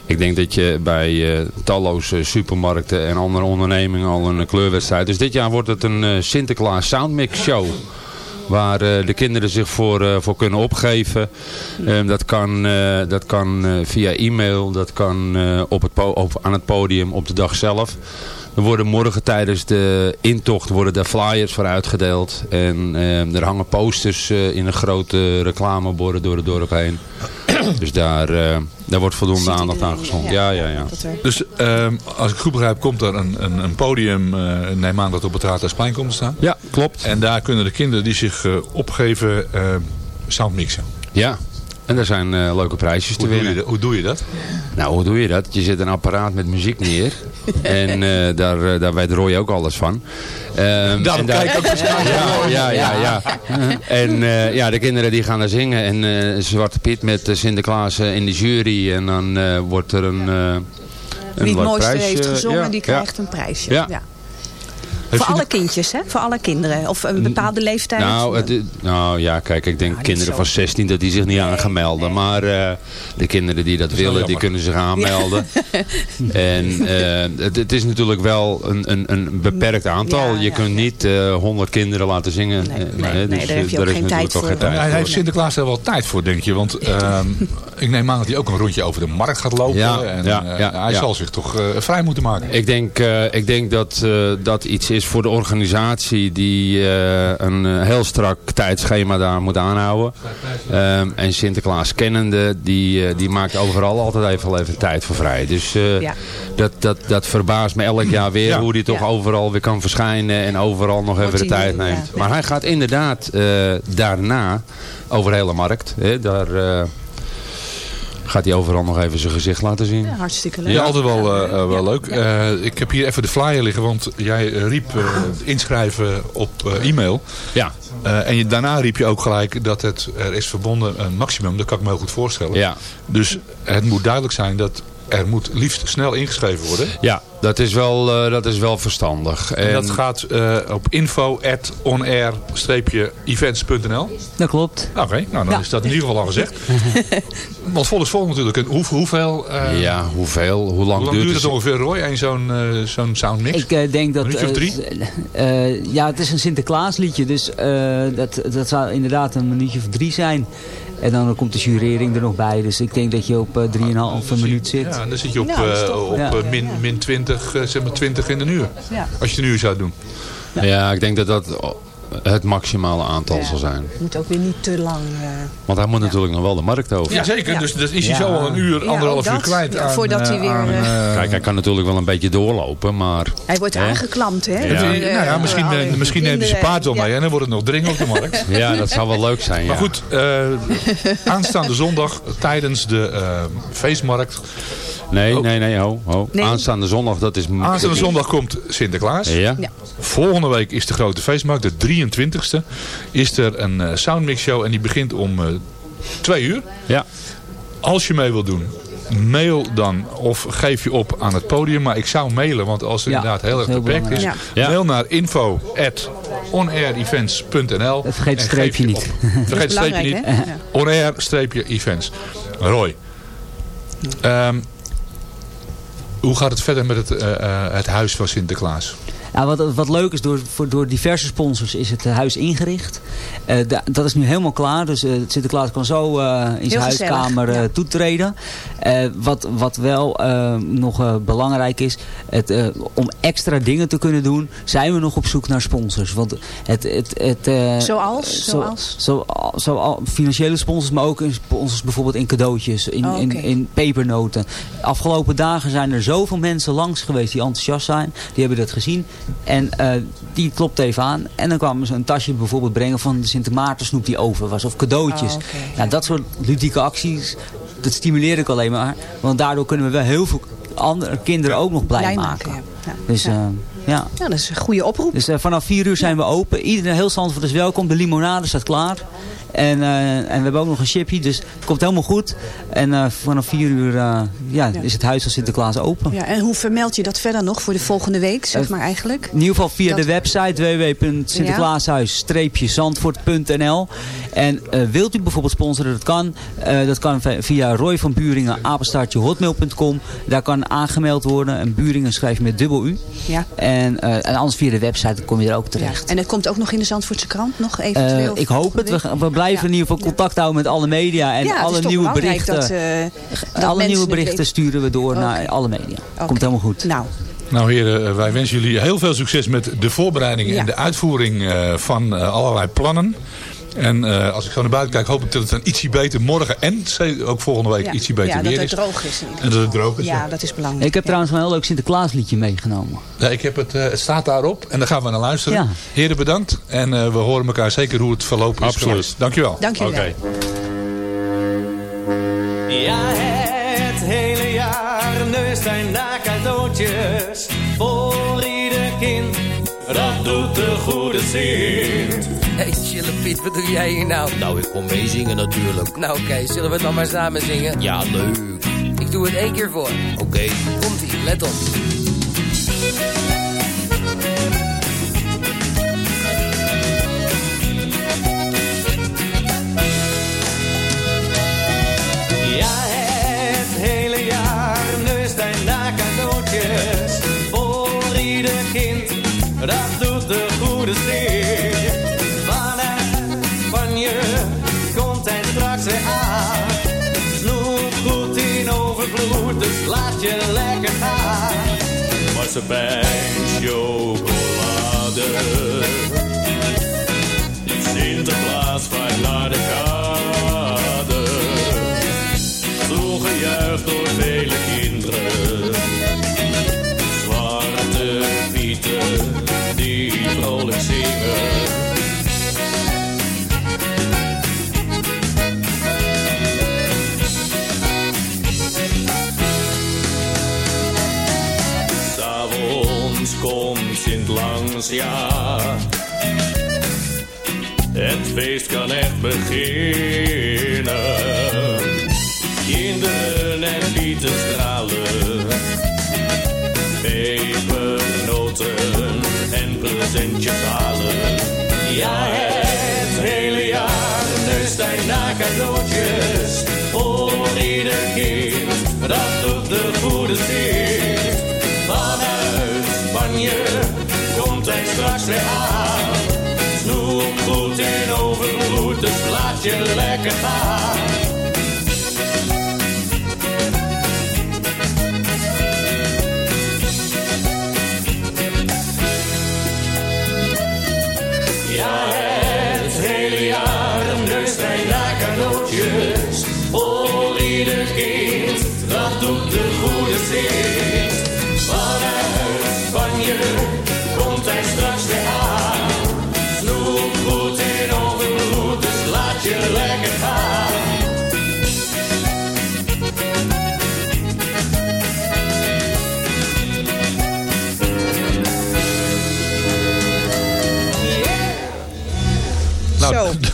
ik denk dat je bij eh, talloze supermarkten en andere ondernemingen al een kleurwedstrijd. Dus dit jaar wordt het een eh, Sinterklaas Soundmix Show. Waar eh, de kinderen zich voor, voor kunnen opgeven. Ehm, dat kan, dat kan via e-mail. Dat kan op het op, aan het podium op de dag zelf. Er worden morgen tijdens de intocht worden daar flyers voor uitgedeeld. En ehm, er hangen posters in een grote reclameborden door het dorp heen. Dus daar, eh, daar wordt voldoende aandacht aan geschonken. Ja, ja, ja. Dus ehm, als ik goed begrijp komt er een, een, een podium, eh neem aan dat op het Raadhuisplein komt te staan. Ja, klopt. En daar kunnen de kinderen die zich eh, opgeven soundmixen. Ja, en er zijn eh, leuke prijsjes te Hoe doe, je, winnen. hoe doe je dat? Nou, hoe doe je dat? Je zet een apparaat met muziek neer. en eh, daar, eh, daar weet Roy ook alles van. Ehm, Daarom daar- kijk ik ook waarschijnlijk ja, ja, ja, ja. En eh, ja, de kinderen die gaan daar zingen. En eh, Zwarte Piet met Sinterklaas in de jury. En dan eh, wordt er een, eh een Wie het mooiste prijs, heeft eh, gezongen, ja, die ja. krijgt een prijsje. Ja. Heeft Voor alle kindjes, hè? Voor alle kinderen. Of een bepaalde leeftijd. Nou, het, nou ja, kijk, ik denk niet kinderen van 16 dat die zich niet aan gaan melden. Maar eh, de kinderen die dat, willen, die kunnen zich aanmelden. en eh, het, het is natuurlijk wel een, een, een beperkt aantal. Ja, je ja, kunt niet eh 100 kinderen laten zingen. Nee, nee, nee, dus, daar heb je ook is geen natuurlijk tijd voor. geen tijd Hij heeft. Sinterklaas er wel tijd voor, denk je. Want ehm, ik neem aan dat hij ook een rondje over de markt gaat lopen. Ja, en, eh, hij ja. zal zich toch eh, vrij moeten maken. Ik denk, eh, ik denk dat eh, dat iets is voor de organisatie die eh, een eh, heel strak tijdschema daar moet aanhouden. Ehm, en Sinterklaas kennende, die, eh, die maakt overal altijd even, wel even tijd voor vrij. Dus eh, Ja. dat, dat, dat verbaast me elk jaar weer Ja. hoe die toch Ja. overal weer kan verschijnen en overal nog even de tijd neemt. ja. Maar hij gaat inderdaad eh, daarna over de hele markt. Hè, daar... eh, gaat hij overal nog even zijn gezicht laten zien. Ja, hartstikke leuk. Ja, altijd wel, eh, wel leuk. Eh, ik heb hier even de flyer liggen, want jij eh, riep eh, inschrijven op eh, e-mail. Ja. Eh, en je, daarna riep je ook gelijk dat het er is verbonden een maximum. Dat kan ik me heel goed voorstellen. Ja. Dus het moet duidelijk zijn dat er moet liefst snel ingeschreven worden. Ja, dat is wel, eh, dat is wel verstandig. En, dat gaat eh, op info.onair-events.nl Dat klopt. Oké, nou dan Ja. is dat in ieder geval al gezegd. Want vol is vol natuurlijk. En hoe, hoeveel, eh, Ja, hoeveel, hoe lang, hoe lang duurt duurt het? het ongeveer Roy? En zo'n eh, zo'n soundmix? Ik denk dat... Minuutje of eh, drie? ja, het is een Sinterklaasliedje. Dus eh, dat, dat zou inderdaad een minuutje of drie zijn. En dan komt de jurering er nog bij. Dus ik denk dat je op eh, 3,5 minuut zit. Ja, dan zit je op, Nou, eh, op Ja. eh, min, min 20, eh, zeg maar 20 in een uur. Als je het een uur zou doen. Ja. ik denk dat dat het maximale aantal Ja. zal zijn. Moet ook weer niet te lang. eh, Want hij moet natuurlijk nog wel de markt over. Jazeker, Ja. dus dat is hij Ja. zo al een uur, anderhalf uur kwijt. Ja, aan, voordat hij eh, weer, aan, eh, Kijk, hij kan natuurlijk wel een beetje doorlopen, maar... hij wordt Hè? aangeklampt, hè? Nou ja, misschien, misschien neemt hij zijn paard wel mee en dan wordt het nog dringen op de markt. Ja, dat zou wel leuk zijn, ja. Maar goed, eh, aanstaande zondag tijdens de eh, feestmarkt. Nee, Oh. nee, nee, ho, ho. Nee. Aanstaande zondag, dat is... Aanstaande zondag komt Sinterklaas. Ja? Ja. Volgende week is de grote feestmarkt, de 23e. Is er een eh, soundmix show en die begint om eh, twee uur. Ja. Als je mee wilt doen, mail dan of geef je op aan het podium. Maar ik zou mailen, want als het Ja, inderdaad heel erg beperkt is. Ja. Mail naar info at onairevents.nl Vergeet streepje niet. Vergeet het streepje niet. Onair-events. Roy. Ehm, hoe gaat het verder met het, eh, eh, het huis van Sinterklaas? Ja, wat, wat leuk is, door, voor, door diverse sponsors is het eh, huis ingericht. Eh, da- dat is nu helemaal klaar. Dus eh, Sinterklaas kan zo in zijn huiskamer ja. toetreden. Wat, wat wel nog belangrijk is, het, om extra dingen te kunnen doen, zijn we nog op zoek naar sponsors. Want het, het, het, Zoals? zo- Zoals? Zo, zo, financiële sponsors, maar ook in sponsors bijvoorbeeld in cadeautjes, in, Oh, in, in pepernoten. Afgelopen dagen zijn er zoveel mensen langs geweest die enthousiast zijn. Die hebben dat gezien. En eh, die klopt even aan. En dan kwamen ze een tasje bijvoorbeeld brengen van de Sint Maarten snoep die over was. Of cadeautjes. Oh, nou, dat soort ludieke acties, dat stimuleer ik alleen maar. Want daardoor kunnen we wel heel veel andere kinderen ook nog blij, Blij maken. maken, ja. Dus Ja. eh, ja. Ja, dat is een goede oproep. Dus eh, vanaf 4 uur zijn we open. Iedereen heel Zandvoort is welkom. De limonade staat klaar. En, eh, en we hebben ook nog een chipje. Dus het komt helemaal goed. En eh, vanaf 4 uur eh, ja, is het huis van Sinterklaas open. Ja, en hoe vermeld je dat verder nog voor de volgende week, zeg maar eigenlijk? In ieder geval via Dat- de website www.sinterklaashuis-zandvoort.nl En wilt u bijvoorbeeld sponsoren, dat kan. Dat kan vi- via Roy van Buringen, apenstaartje hotmail.com. Daar kan aangemeld worden. En Buringen schrijf je met dubbel U. Ja. En, en anders via de website kom je er ook ja. terecht. En het komt ook nog in de Zandvoortse krant nog eventueel? Ik hoop het. We, we blijven in ieder geval contact houden met alle media. En alle nieuwe berichten. Dat, dat alle nieuwe berichten sturen we door naar alle media. Komt helemaal goed. Nou, Nou heren, eh, wij wensen jullie heel veel succes met de voorbereiding Ja. en de uitvoering eh, van eh, allerlei plannen. En eh, als ik zo naar buiten kijk, hoop ik dat het dan ietsje beter morgen en ook volgende week ja. ietsje beter ja, dat weer het is. droog is. En dat het droog is. ja. Ja, dat is belangrijk. Ik heb Ja. trouwens een heel leuk Sinterklaasliedje meegenomen. Ja, ik heb het, eh, het staat daarop en daar gaan we naar luisteren. Ja. Heren bedankt en eh, we horen elkaar zeker hoe het verlopen is. Absoluut. geweest. Dankjewel. Dank jullie wel. Oké. Ja, het hele jaar neus zijn na cadeautjes voor ieder kind. Dat doet de goede zin. Hey, chille Piet, wat doe jij hier nou? Nou, ik kom meezingen natuurlijk. Nou, oké, zullen we het dan maar samen zingen? Ja, leuk. Ik doe het één keer voor. Oké, komt-ie, let op. Ja, het hele jaar neus zijn na cadeautjes voor ieder kind. Dat doet de goede zin. Komt hij straks weer aan. Snoep goed in overvloed, dus laat je lekker gaan. Marsepein, chocolade. Sinterklaas vaart naar de kade. Toegejuicht door vele kinderen. Zwarte pieten die vrolijk zingen. Het feest kan echt beginnen. Kinderen en bieten stralen. Pepernoten en presentjes halen. Ja, het hele jaar neust hij cadeautjes. Voor ieder kind, dat doet de goede zin. Straks weer aan. Snoepgoed in overvloed, dus laat je lekker gaan.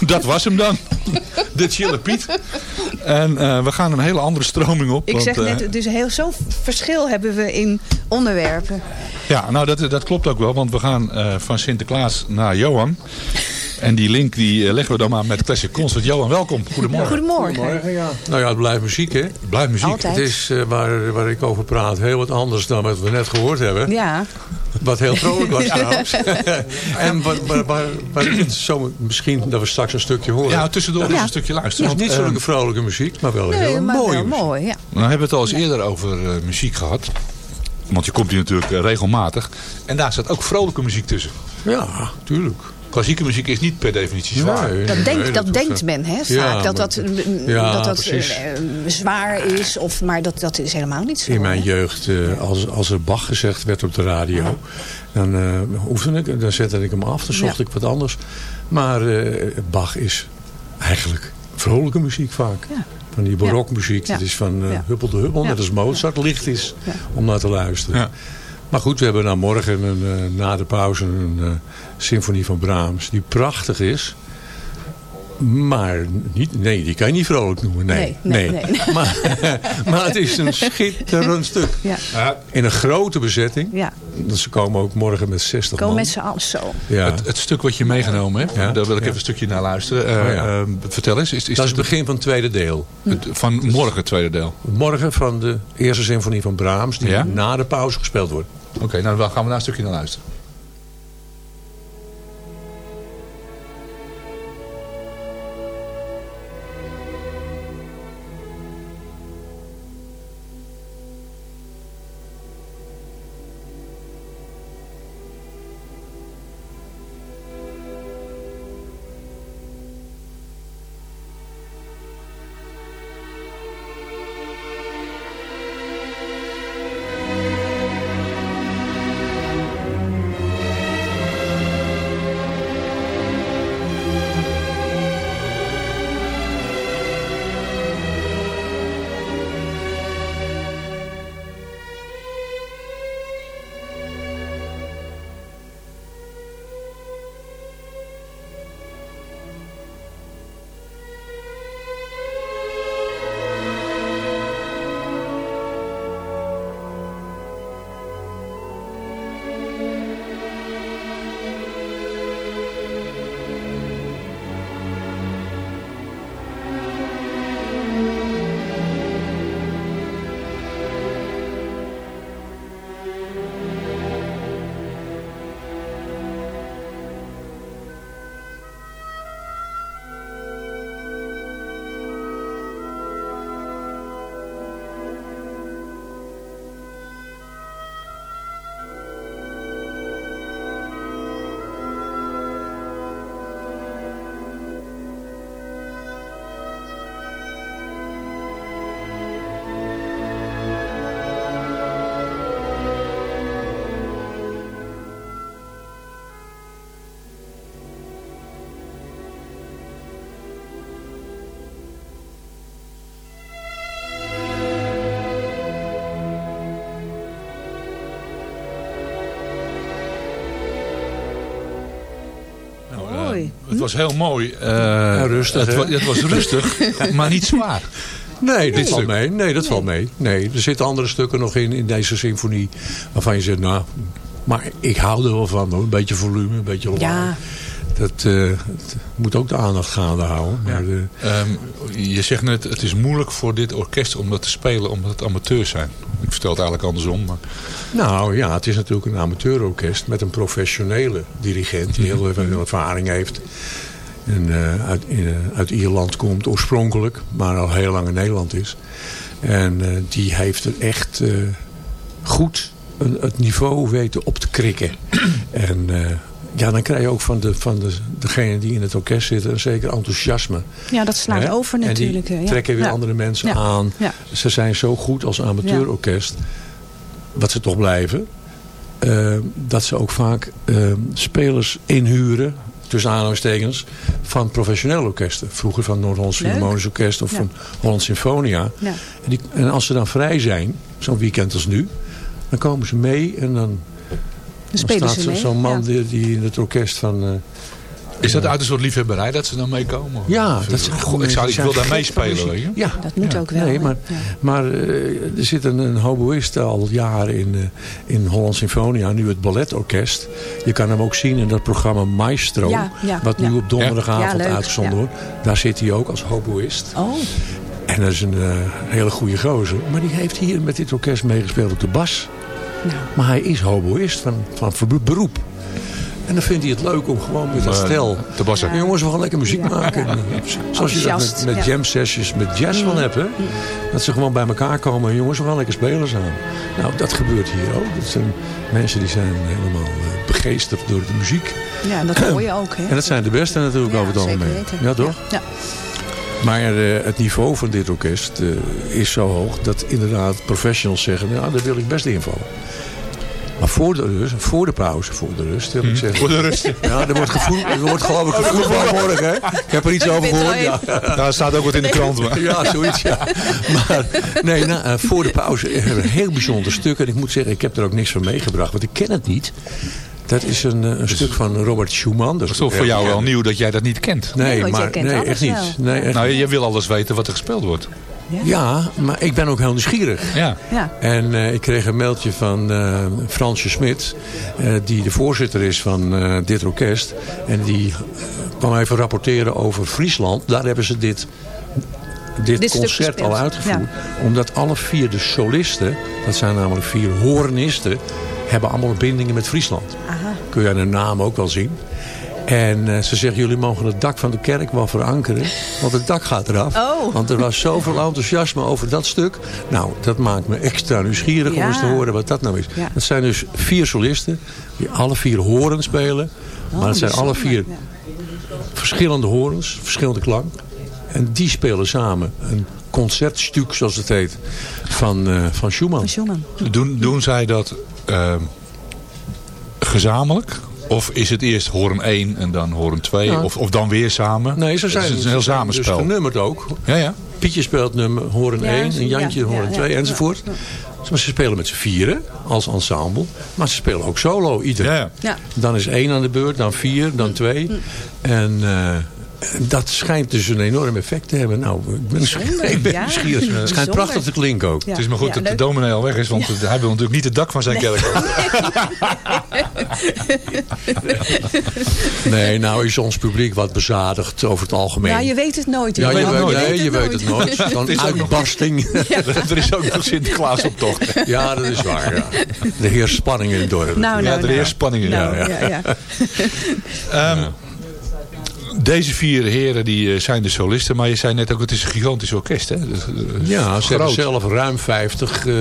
Dat was hem dan. De Chille Piet. En eh, we gaan een hele andere stroming op. Ik want, zeg eh, net, dus heel zo'n verschil hebben we in onderwerpen. Ja, nou dat, dat klopt ook wel. Want we gaan eh, van Sinterklaas naar Johan. En die link die eh, leggen we dan maar met Classic Concert. Johan, welkom. Goedemorgen. Goedemorgen. ja. Nou ja, het blijft muziek, hè? Blijft muziek. Altijd. Het is eh, waar, waar ik over praat heel wat anders dan wat we net gehoord hebben. Ja. Wat heel vrolijk was Ja. trouwens. en waar, ik het zo misschien dat we straks een stukje horen. Ja, tussendoor is- een stukje luisteren. Het is niet Want, zulke ehm, vrolijke muziek, maar wel Nee, heel maar mooie wel muziek. mooi, ja. Nou hebben we het al eens eerder over eh, muziek gehad. Want je komt hier natuurlijk eh, regelmatig. En daar staat ook vrolijke muziek tussen. Ja, tuurlijk. Klassieke muziek is niet per definitie zwaar. Nee, Dat, nee, denkt, nee, dat, denkt eh, men, hè, ja, vaak. dat dat, mm, Ja, dat, dat precies. eh, eh, zwaar is. Of, maar dat, dat is helemaal niet zo. In mijn hè. jeugd, eh, als, als er Bach gezegd werd op de radio, dan eh oefende ik, dan zette ik hem af, dan zocht Ja. ik wat anders. Maar eh, Bach is eigenlijk vrolijke muziek vaak. Ja. Van die barokmuziek, Ja. dat is van Ja. huppel de huppel, Ja. net als Mozart, licht is Ja. om naar te luisteren. Maar goed, we hebben dan morgen een, eh, na de pauze een eh, symfonie van Brahms die prachtig is. Maar niet, nee, die kan je niet vrolijk noemen. Nee, Nee, nee, nee. Maar, maar het is een schitterend stuk. Ja. In een grote bezetting. Ja. Ze komen ook morgen met 60 Komen man. met z'n allen zo. Ja. Het, het stuk wat je meegenomen hebt, Ja. daar wil ik Ja. even een stukje naar luisteren. Eh, Oh ja. eh, vertel eens. Is, is dat is het begin van het tweede deel. het- van morgen het tweede deel? Morgen van de eerste symfonie van Brahms, die Ja? na de pauze gespeeld wordt. Oké, nou dan gaan we daar een stukje naar luisteren. Het was heel mooi. Uh, rustig, het, het, was rustig, maar niet zwaar. Nee, dat valt mee. Nee, dat valt mee. Nee, er zitten andere stukken nog in, in deze symfonie. Waarvan je zegt, nou, maar ik hou er wel van. Hoor. Een beetje volume, een beetje lawaai. Ja. Dat, uh, moet ook de aandacht gaande houden. Maar, ja. um, je zegt net, het is moeilijk voor dit orkest om dat te spelen omdat het amateurs zijn. Ik vertel het eigenlijk andersom. Maar... Nou ja, het is natuurlijk een amateurorkest met een professionele dirigent die heel veel ervaring heeft. En, uh, uit, in, uh, uit, Ierland komt oorspronkelijk, maar al heel lang in Nederland is. En uh, die heeft er echt goed een, het niveau weten op te krikken. en ja, dan krijg je ook van, de, van de, degene die in het orkest zitten een zeker enthousiasme. Ja, dat slaat He? over natuurlijk. En die trekken weer ja. andere mensen ja. aan. Ja. Ze zijn zo goed als amateurorkest, wat ze toch blijven, uh, dat ze ook vaak uh, spelers inhuren, tussen aanhalingstekens, van professionele orkesten. Vroeger van Noord-Hollands Philharmonisch Orkest of van Holland Symfonia. En, die, en als ze dan vrij zijn, zo'n weekend als nu, dan komen ze mee en dan dan staat zo'n zo man ja. die, die, in het orkest van... Uh, is dat uit een soort liefhebberij dat ze dan meekomen? Ja, dat zijn Goh, ik, zou, ik wil daar meespelen. Weet je? Ja, dat moet ja. ook wel. Nee, maar ja. maar uh, er zit een, een hoboïst al jaren in, uh, in Holland Symfonia, nu het balletorkest. Je kan hem ook zien in dat programma Maestro, ja, wat nu op donderdagavond uitgezonden wordt. Daar zit hij ook als hoboïst. Oh. En dat is een uh, hele goede gozer. Maar die heeft hier met dit orkest meegespeeld op de bas. Nou. Maar hij is hoboïst van, van beroep. En dan vindt hij het leuk om gewoon met dat stel... Te bassen. Ja. Jongens, we gaan lekker muziek ja. maken. Ja. Zoals je dat met, met jam sessions, met jazz van hebt. Hè? Dat ze gewoon bij elkaar komen. En jongens, we gaan lekker spelen samen. Nou, dat gebeurt hier ook. Dat zijn mensen die zijn helemaal begeesterd door de muziek. Ja, en dat hoor je ook. Hè? En dat zijn de beste natuurlijk over het algemeen. Ja, toch? Ja. Maar uh, het niveau van dit orkest uh, is zo hoog dat inderdaad professionals zeggen, nou, daar wil ik best invallen. Maar voor de rust, voor de pauze, voor de rust wil ik zeggen. Voor de rust. Ja, er wordt, gevoel, er wordt geloof ik gevoetbald morgen. Hè? Ik heb er iets over gehoord. Ja. Daar staat ook wat in de krant. Maar. Ja, zoiets. Ja. Maar nee, nou, uh, voor de pauze hebben we een heel bijzonder stuk. En ik moet zeggen, ik heb er ook niks van meegebracht. Want ik ken het niet. Dat is een, een dus, stuk van Robert Schumann. Dat is toch voor jou wel nieuw dat jij dat niet kent? Nee, nee maar nee, echt niet. Nee, echt nou, je wil alles weten wat er gespeeld wordt. Ja. ja, maar ik ben ook heel nieuwsgierig. Ja. ja. En uh, ik kreeg een mailtje van uh, Fransje Smit, uh, die de voorzitter is van dit orkest. En die kwam even rapporteren over Friesland. Daar hebben ze dit, dit, dit concert al uitgevoerd. Ja. Omdat alle vier de solisten, dat zijn namelijk vier hoornisten, hebben allemaal bindingen met Friesland. Aha. Kun je aan hun naam ook wel zien. En uh, ze zeggen, jullie mogen het dak van de kerk wel verankeren. Want het dak gaat eraf. Oh. Want er was zoveel enthousiasme over dat stuk. Nou, dat maakt me extra nieuwsgierig ja. om eens te horen wat dat nou is. Ja. Dat zijn dus vier solisten. Die alle vier horen spelen. Oh, maar het zijn alle vier ja. verschillende horens. Verschillende klank. En die spelen samen een concertstuk, zoals het heet, van, uh, van Schumann. Van Schumann. Doen, doen zij dat uh, gezamenlijk? Of is het eerst horen 1 en dan horen 2? Ja. Of, of dan weer samen? Nee, zo zijn het. is een heel samenspel. Dus genummerd ook. Ja, ja. Pietje speelt nummer horen Ja, 1 zo- en Jantje ja, 2 ja, enzovoort. ja, Maar ze spelen met z'n vieren als ensemble. Maar ze spelen ook solo, ieder. Ja, ja. Ja. Dan is één aan de beurt, dan vier, dan twee. En uh, dat schijnt dus een enorm effect te hebben. Nou, ik ben, Bijzonder, ik ben ja. nieuwsgierig. Het schijnt prachtig te klinken ook. Ja. Het is maar goed Ja, dat de dominee al weg is, want hij wil natuurlijk niet het dak van zijn kerk. Nee, nou is ons publiek wat bezadigd over het algemeen. Ja, je weet het nooit. Ja, je, weet, nooit. nee, je weet het nooit. Het Dan is ook nog- uitbarsting. er is ook nog Sinterklaas op tocht. Ja, dat is waar. Ja. De heer Spanning in het dorp. Nou, Ja, nou, de nou. eerste spanningen. Nou, ja. ja, ja. Ehm, Deze vier heren die eh, zijn de solisten, maar je zei net ook het is een gigantisch orkest. Hè? Eh, Ja, ze hebben zelf ruim 50 eh,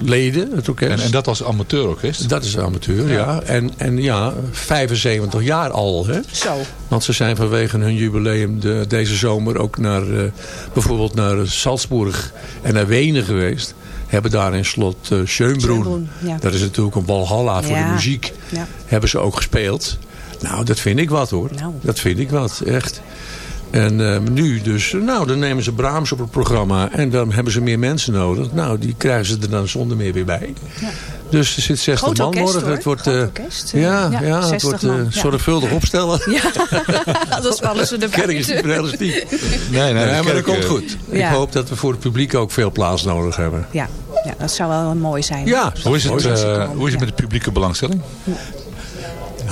leden, het orkest. En, en dat als amateurorkest? Dat is amateur, ja. En, en ja, 75 jaar al. Hè? Zo. Want ze zijn vanwege hun jubileum de, deze zomer ook naar, eh, bijvoorbeeld naar Salzburg en naar Wenen geweest. Hebben daar in slot eh Schönbrunn. Schönbrunn, ja. Dat is natuurlijk een walhalla voor Ja. de muziek. Ja. Hebben ze ook gespeeld. Nou, dat vind ik wat hoor. Nou. Dat vind ik wat, echt. En eh, nu dus, nou, dan nemen ze Brahms op het programma. En dan hebben ze meer mensen nodig. Nou, die krijgen ze er dan zonder meer weer bij. Ja. Dus er zit 60 Groot man orkest. Het wordt, eh, orkest, eh, ja, ja, ja, het 60 wordt eh, man, ja. zorgvuldig opstellen. Ja, anders vallen ze De kerk is niet. Nee, nee, de maar dat komt goed. Ik hoop dat we voor het publiek ook veel plaats nodig hebben. Ja, ja, dat zou wel mooi zijn. Ja, Hoe is het, eh, hoe is het met de publieke belangstelling?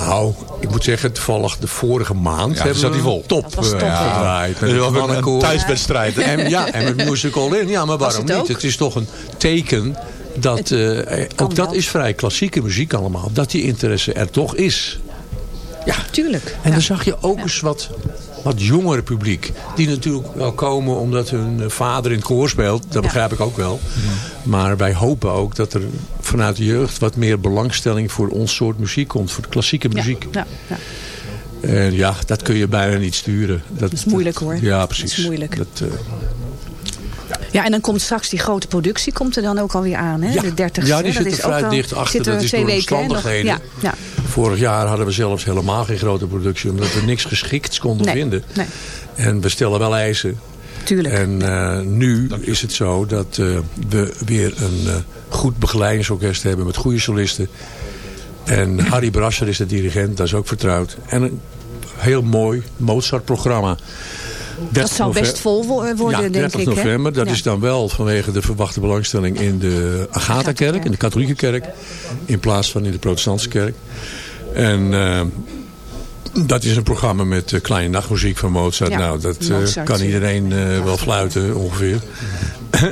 Nou, ik moet zeggen, toevallig de vorige maand Ja, hebben zat we die vol. top, top, eh, ja. gedraaid. Met een- een mannenkoor. thuiswedstrijd? En, ja, en met musical in. Ja, maar waarom het niet? Het is toch een teken dat, eh, ook dat wel. is vrij klassieke muziek allemaal, dat die interesse er toch is. Ja, Tuurlijk. En dan zag je ook eens wat, wat jongere publiek. Die natuurlijk wel komen omdat hun eh, vader in het koor speelt. Dat begrijp ik ook wel. Maar wij hopen ook dat er vanuit de jeugd wat meer belangstelling voor ons soort muziek komt. Voor de klassieke muziek. Ja, ja. En ja, dat kun je bijna niet sturen. Dat, is moeilijk, hoor. Ja, Dat precies. is moeilijk. Dat, eh, Ja, en dan komt straks die grote productie komt er dan ook alweer aan, hè? Ja. De 30 Ja, die zit er vrij dicht achter. Er Dat is door omstandigheden. Ja, ja. Vorig jaar hadden we zelfs helemaal geen grote productie. Omdat we niks geschikts konden Nee, vinden. nee. En we stellen wel eisen. Tuurlijk. En eh, nu is het zo dat eh, we weer een eh, goed begeleidingsorkest hebben met goede solisten. En Harry Brasser is de dirigent, dat is ook vertrouwd. En een heel mooi Mozart-programma. Dat 30 zou best vol wo- worden, ja, denk 30 ik. november. Dat Ja. is dan wel vanwege de verwachte belangstelling in de Agatha-kerk, in de katholieke kerk. In plaats van in de protestantse kerk. En eh, dat is een programma met eh, kleine nachtmuziek van Mozart. Ja, nou, dat eh, Mozart, kan iedereen wel fluiten ongeveer.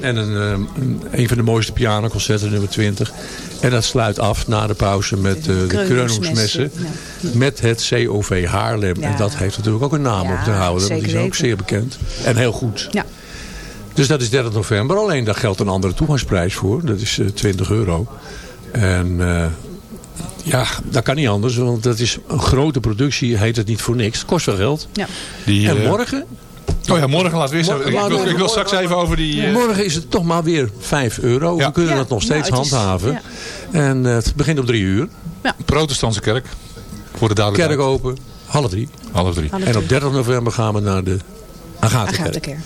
en een, van de mooiste pianoconcerten, nummer 20. En dat sluit af na de pauze met de Kreunungsmessen, Kreunungsmessen. Met het COV Haarlem. En dat heeft natuurlijk ook een naam op te houden. Want die is ook zeer bekend. En heel goed. Ja. Dus dat is 30 november. Alleen daar geldt een andere toegangsprijs voor. Dat is eh, 20 euro. En ja, dat kan niet anders. Want dat is een grote productie. Heet het niet voor niks. Het kost wel geld. Ja. Die, en eh, morgen? Oh ja, morgen laten we eens. Morgen- Ik, wil- ik wil straks even over die... eh, Morgen is het toch maar weer 5 euro. Ja. We kunnen Ja, dat nog steeds nou, het is- handhaven. ja. En eh, het begint om drie uur. protestantse kerk. Voor de duidelijkheid. Kerk open. Half drie. Half drie. Half En op 30 november gaan we naar de Agatha-kerk.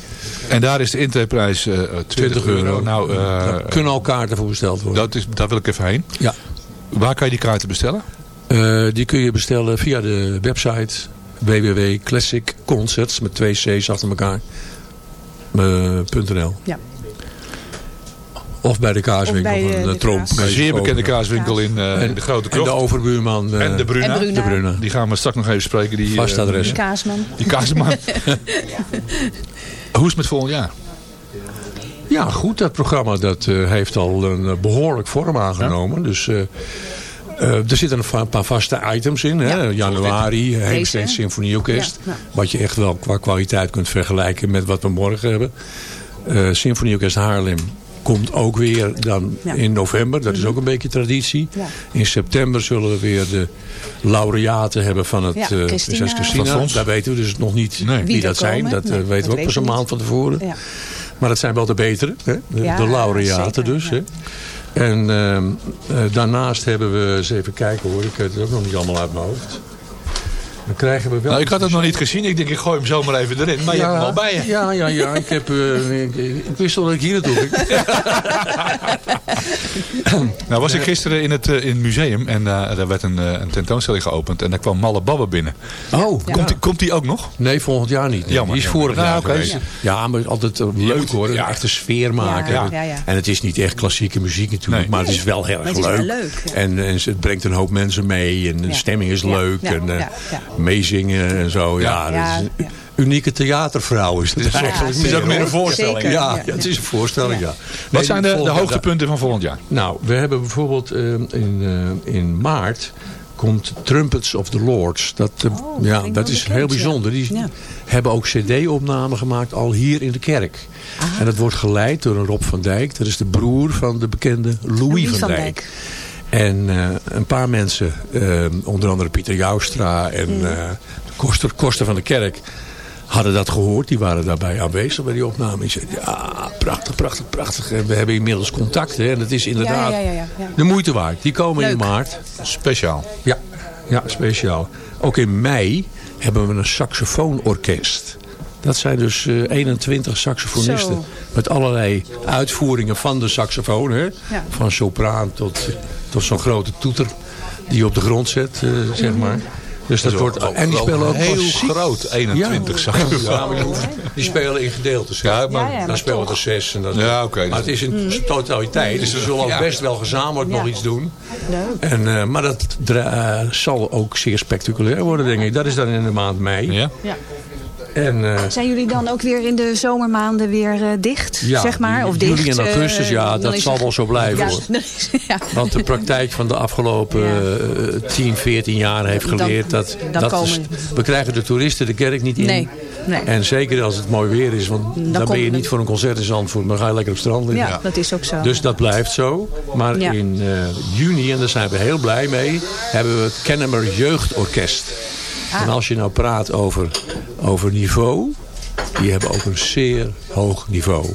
En daar is de intreeprijs eh 20, 20 euro. euro. Nou, eh, Daar kunnen al kaarten voor besteld worden. dat is, daar wil ik even heen. Ja. Waar kan je die kaarten bestellen? Eh, die kun je bestellen via de website www.classicconcerts met twee C's achter elkaar eh, .nl. Ja. Of bij de kaaswinkel bij, van eh, de de Tromp. Een zeer bekende kaaswinkel in, eh, in de Grote En de Krocht. overbuurman. eh, En de Bruna. En Bruna. De Bruna. Die gaan we straks nog even spreken. Die, Vast adres. Die kaasman. Die kaasman. Hoe is het met volgend jaar? Ja, goed. Dat programma dat, eh, heeft al een eh, behoorlijk vorm aangenomen. Dus eh, eh, er zitten een paar vaste items in. Hè? Ja. Januari, Heemstede? Symfonieorkest. Ja, ja. Wat je echt wel qua kwaliteit kunt vergelijken met wat we morgen hebben. Eh Symfonieorkest Haarlem komt ook weer dan Ja. in november. Dat is ook een beetje traditie. Ja. In september zullen we weer de laureaten hebben van het Ja, eh, Christina. Frans. Daar weten we dus nog niet Nee. wie, Wie dat zijn. Dat eh, weten we ook pas een maand van tevoren. Maar dat zijn wel de betere. Hè? De, Ja, de laureaten zeker, dus. Hè? En ehm, eh, daarnaast hebben we, eens even kijken hoor, ik weet het ook nog niet allemaal uit mijn hoofd. Dan krijgen we wel... Nou, ik had het nog niet gezien. Ik denk, ik gooi hem zomaar even erin. Maar je hebt hem al bij je. Ja, ja, ja. Ik, heb, eh, ik, ik wist al dat ik hier naartoe ging. Nou was ik gisteren in het, eh, in het museum en eh, er werd een, eh, een tentoonstelling geopend en daar kwam Malle Babbe binnen. Oh, Komt, die, komt die ook nog? Nee, volgend jaar niet. Nee, Jammer, die is vorig jaar geweest. Ja, maar altijd eh, leuk hoor. Een ja. echte sfeer maken. Ja, ja, ja. En het is niet echt klassieke muziek natuurlijk. Nee. Maar het is wel heel erg het is leuk. wel leuk, ja. En, en het brengt een hoop mensen mee. En de Ja. stemming is Ja, leuk. ja, en eh, ja, ja. Meezingen en zo. Ja, Ja, dat is een ja. unieke theatervrouw is het eigenlijk. het is ook meer, een voorstelling. Zeker. Ja, Ja, ja, het is een voorstelling, ja. Wat Nee, zijn de, de hoogtepunten van volgend jaar? Nou, we hebben bijvoorbeeld eh, in, eh, in maart komt Trumpets of the Lords. Dat, eh, Oh, ja, dat is heel bijzonder. Die Ja. hebben ook cd-opnamen gemaakt al hier in de kerk. En dat wordt geleid door een Rob van Dijk. Dat is de broer van de bekende Louis, van, Dijk. En eh, een paar mensen, eh, onder andere Pieter Joustra en Mm. eh, de koster, koster van de kerk, hadden dat gehoord. Die waren daarbij aanwezig bij die opname. Die zeiden, ja, prachtig, prachtig, prachtig. En we hebben inmiddels contact. Hè, en het is inderdaad Ja, ja, ja, ja, ja. de moeite waard. Die komen in maart. Speciaal. Ja, ja, speciaal. Ook in mei hebben we een saxofoonorkest. Dat zijn dus eh, 21 saxofonisten. Zo. Met allerlei uitvoeringen van de saxofoon. Hè? Ja. Van sopraan tot, tot zo'n grote toeter die je op de grond zet, eh, zeg maar. Dus dat wordt, wel- en die spelen ook heel klassiek. groot, 21 saxofoons. Ja, maar die, spelen in gedeeltes. Ja, maar- Ja, ja, dan spelen toch. er zes. En dat, Ja, maar het is in totaliteit. Dus ze zullen ook best wel gezamenlijk nog iets doen. Leuk. En, eh, maar dat eh, zal ook zeer spectaculair worden, denk ik. Dat is dan in de maand mei. Ja? Ja. En, eh, Zijn jullie dan ook weer in de zomermaanden weer eh, dicht, ja, zeg maar? Of juli dicht? en augustus, eh, ja, dan dat zal het- wel zo blijven Ja, hoor. ja. Want de praktijk van de afgelopen eh, 10, 14 jaar heeft Dan- geleerd dat, dan dat komen- we krijgen de toeristen de kerk niet in. Nee, nee. En zeker als het mooi weer is, want dan, ben je het. niet voor een concert in Zandvoort, maar ga je lekker op strand liggen. Ja, dat is ook zo. Dus dat blijft zo. Maar Ja. in juni, en daar zijn we heel blij mee, hebben we het Kennemer Jeugdorkest. Ah. En als je nou praat over, over niveau, die hebben ook een zeer hoog niveau.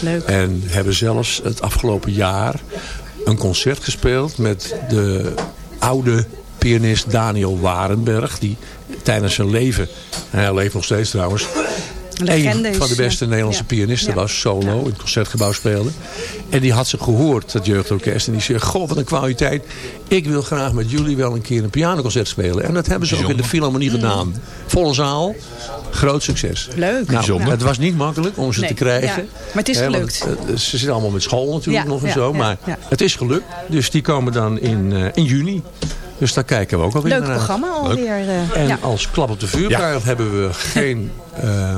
Leuk. En hebben zelfs het afgelopen jaar een concert gespeeld met de oude pianist Daniel Warenberg. Die tijdens zijn leven, en hij leeft nog steeds trouwens, Legende een van de beste ja. Nederlandse pianisten Ja. was, solo, in het concertgebouw speelde. En die had ze gehoord, dat jeugdorkest. En die zei, goh, wat een kwaliteit. Ik wil graag met jullie wel een keer een pianoconcert spelen. En dat hebben ze ook in de Philharmonie Mm. gedaan. Volle zaal, groot succes. Leuk. Nou, het was niet makkelijk om ze Nee, te krijgen. ja. Maar het is gelukt. eh, ze zitten allemaal met school natuurlijk Ja, nog en ja, zo. maar ja. het is gelukt. Dus die komen dan in, eh, in juni. Dus daar kijken we ook alweer Leuk naar uit. programma alweer. eh, En ja. als klap op de vuurpijl hebben we geen eh,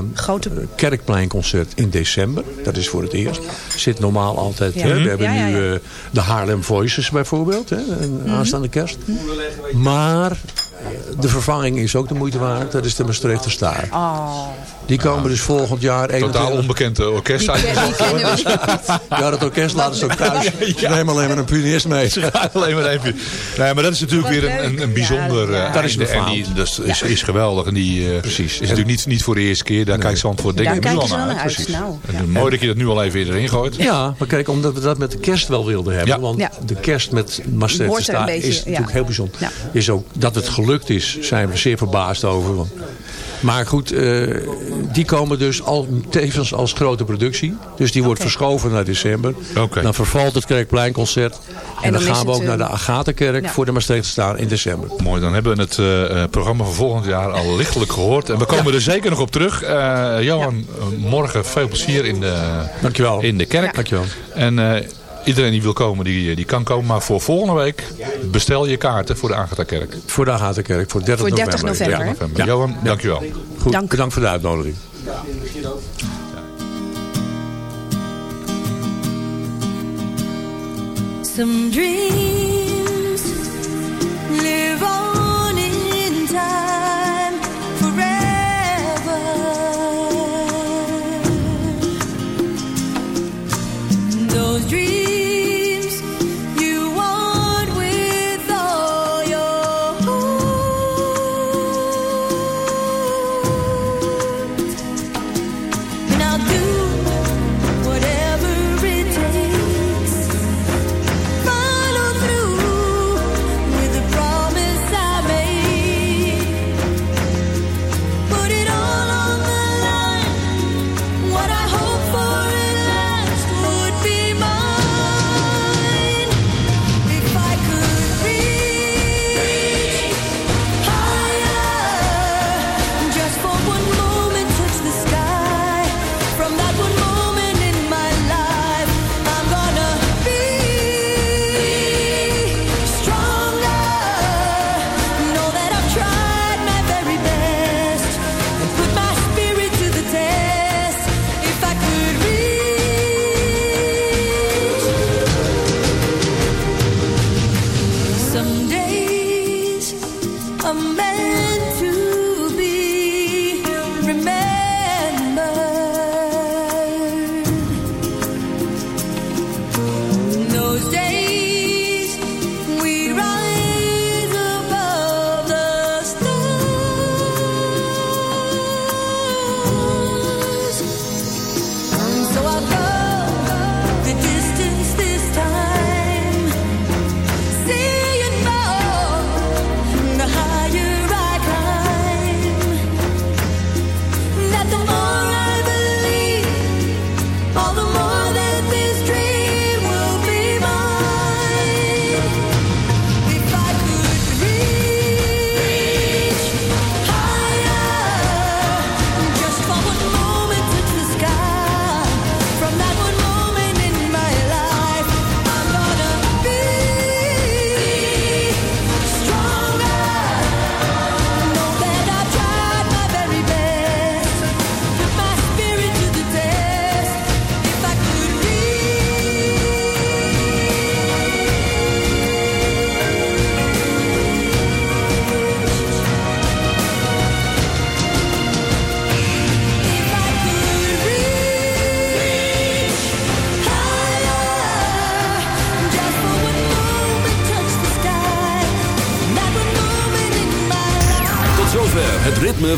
kerkpleinconcert in december. Dat is voor het eerst. Zit normaal altijd. Ja. Hè? We Mhm. hebben Ja, ja, nu eh, de Haarlem Voices bijvoorbeeld. Hè? Een Mhm. aanstaande kerst. Maar eh, de vervanging is ook de moeite waard. Dat is de Maastrichter Staar. Oh. Die komen dus volgend jaar... Totaal 21 onbekend eh, orkest. Die, ken- die kennen we niet. Ja, dat orkest laten ze ook thuis. Ze nemen alleen maar een pianist mee. Alleen maar even. Nee, maar dat is natuurlijk Wat weer een, een, een bijzonder. Ja, eh, Dat is. En die, dat is, is geweldig. En die eh, Precies. is natuurlijk niet, niet voor de eerste keer. Daar kijkt Zandvoort denk ik nu kijken al ze wel naar uit. Nou, En. Mooi dat je dat nu al even erin gooit. Ja, maar kijk, omdat we dat met de kerst wel wilden hebben. Ja. Want Ja. de kerst met Maastricht een is ja. natuurlijk heel bijzonder. Ja. Is ook, dat het gelukt is, zijn we zeer verbaasd over. Want, maar goed, eh, die komen dus al, tevens als grote productie. Dus die wordt verschoven naar december. Oké. Dan vervalt het Kerkpleinconcert. En, dan dan, gaan we ook naar de eh, Agatha-kerk ja. voor de Maastricht staan in december. Mooi, dan hebben we het eh, eh, programma van volgend jaar al lichtelijk gehoord. En we komen er zeker nog op terug. Eh, Johan, eh, morgen veel plezier in de, Dankjewel. in de kerk. Dankjewel. En eh, iedereen die wil komen, die, die kan komen. Maar voor volgende week bestel je kaarten voor de Agatha-kerk. Voor de Agatha-kerk, voor 30 Voor 30 november. november. Ja. November. Ja. Johan, dankjewel. Goed, Dank. bedankt voor de uitnodiging. Some dreams live on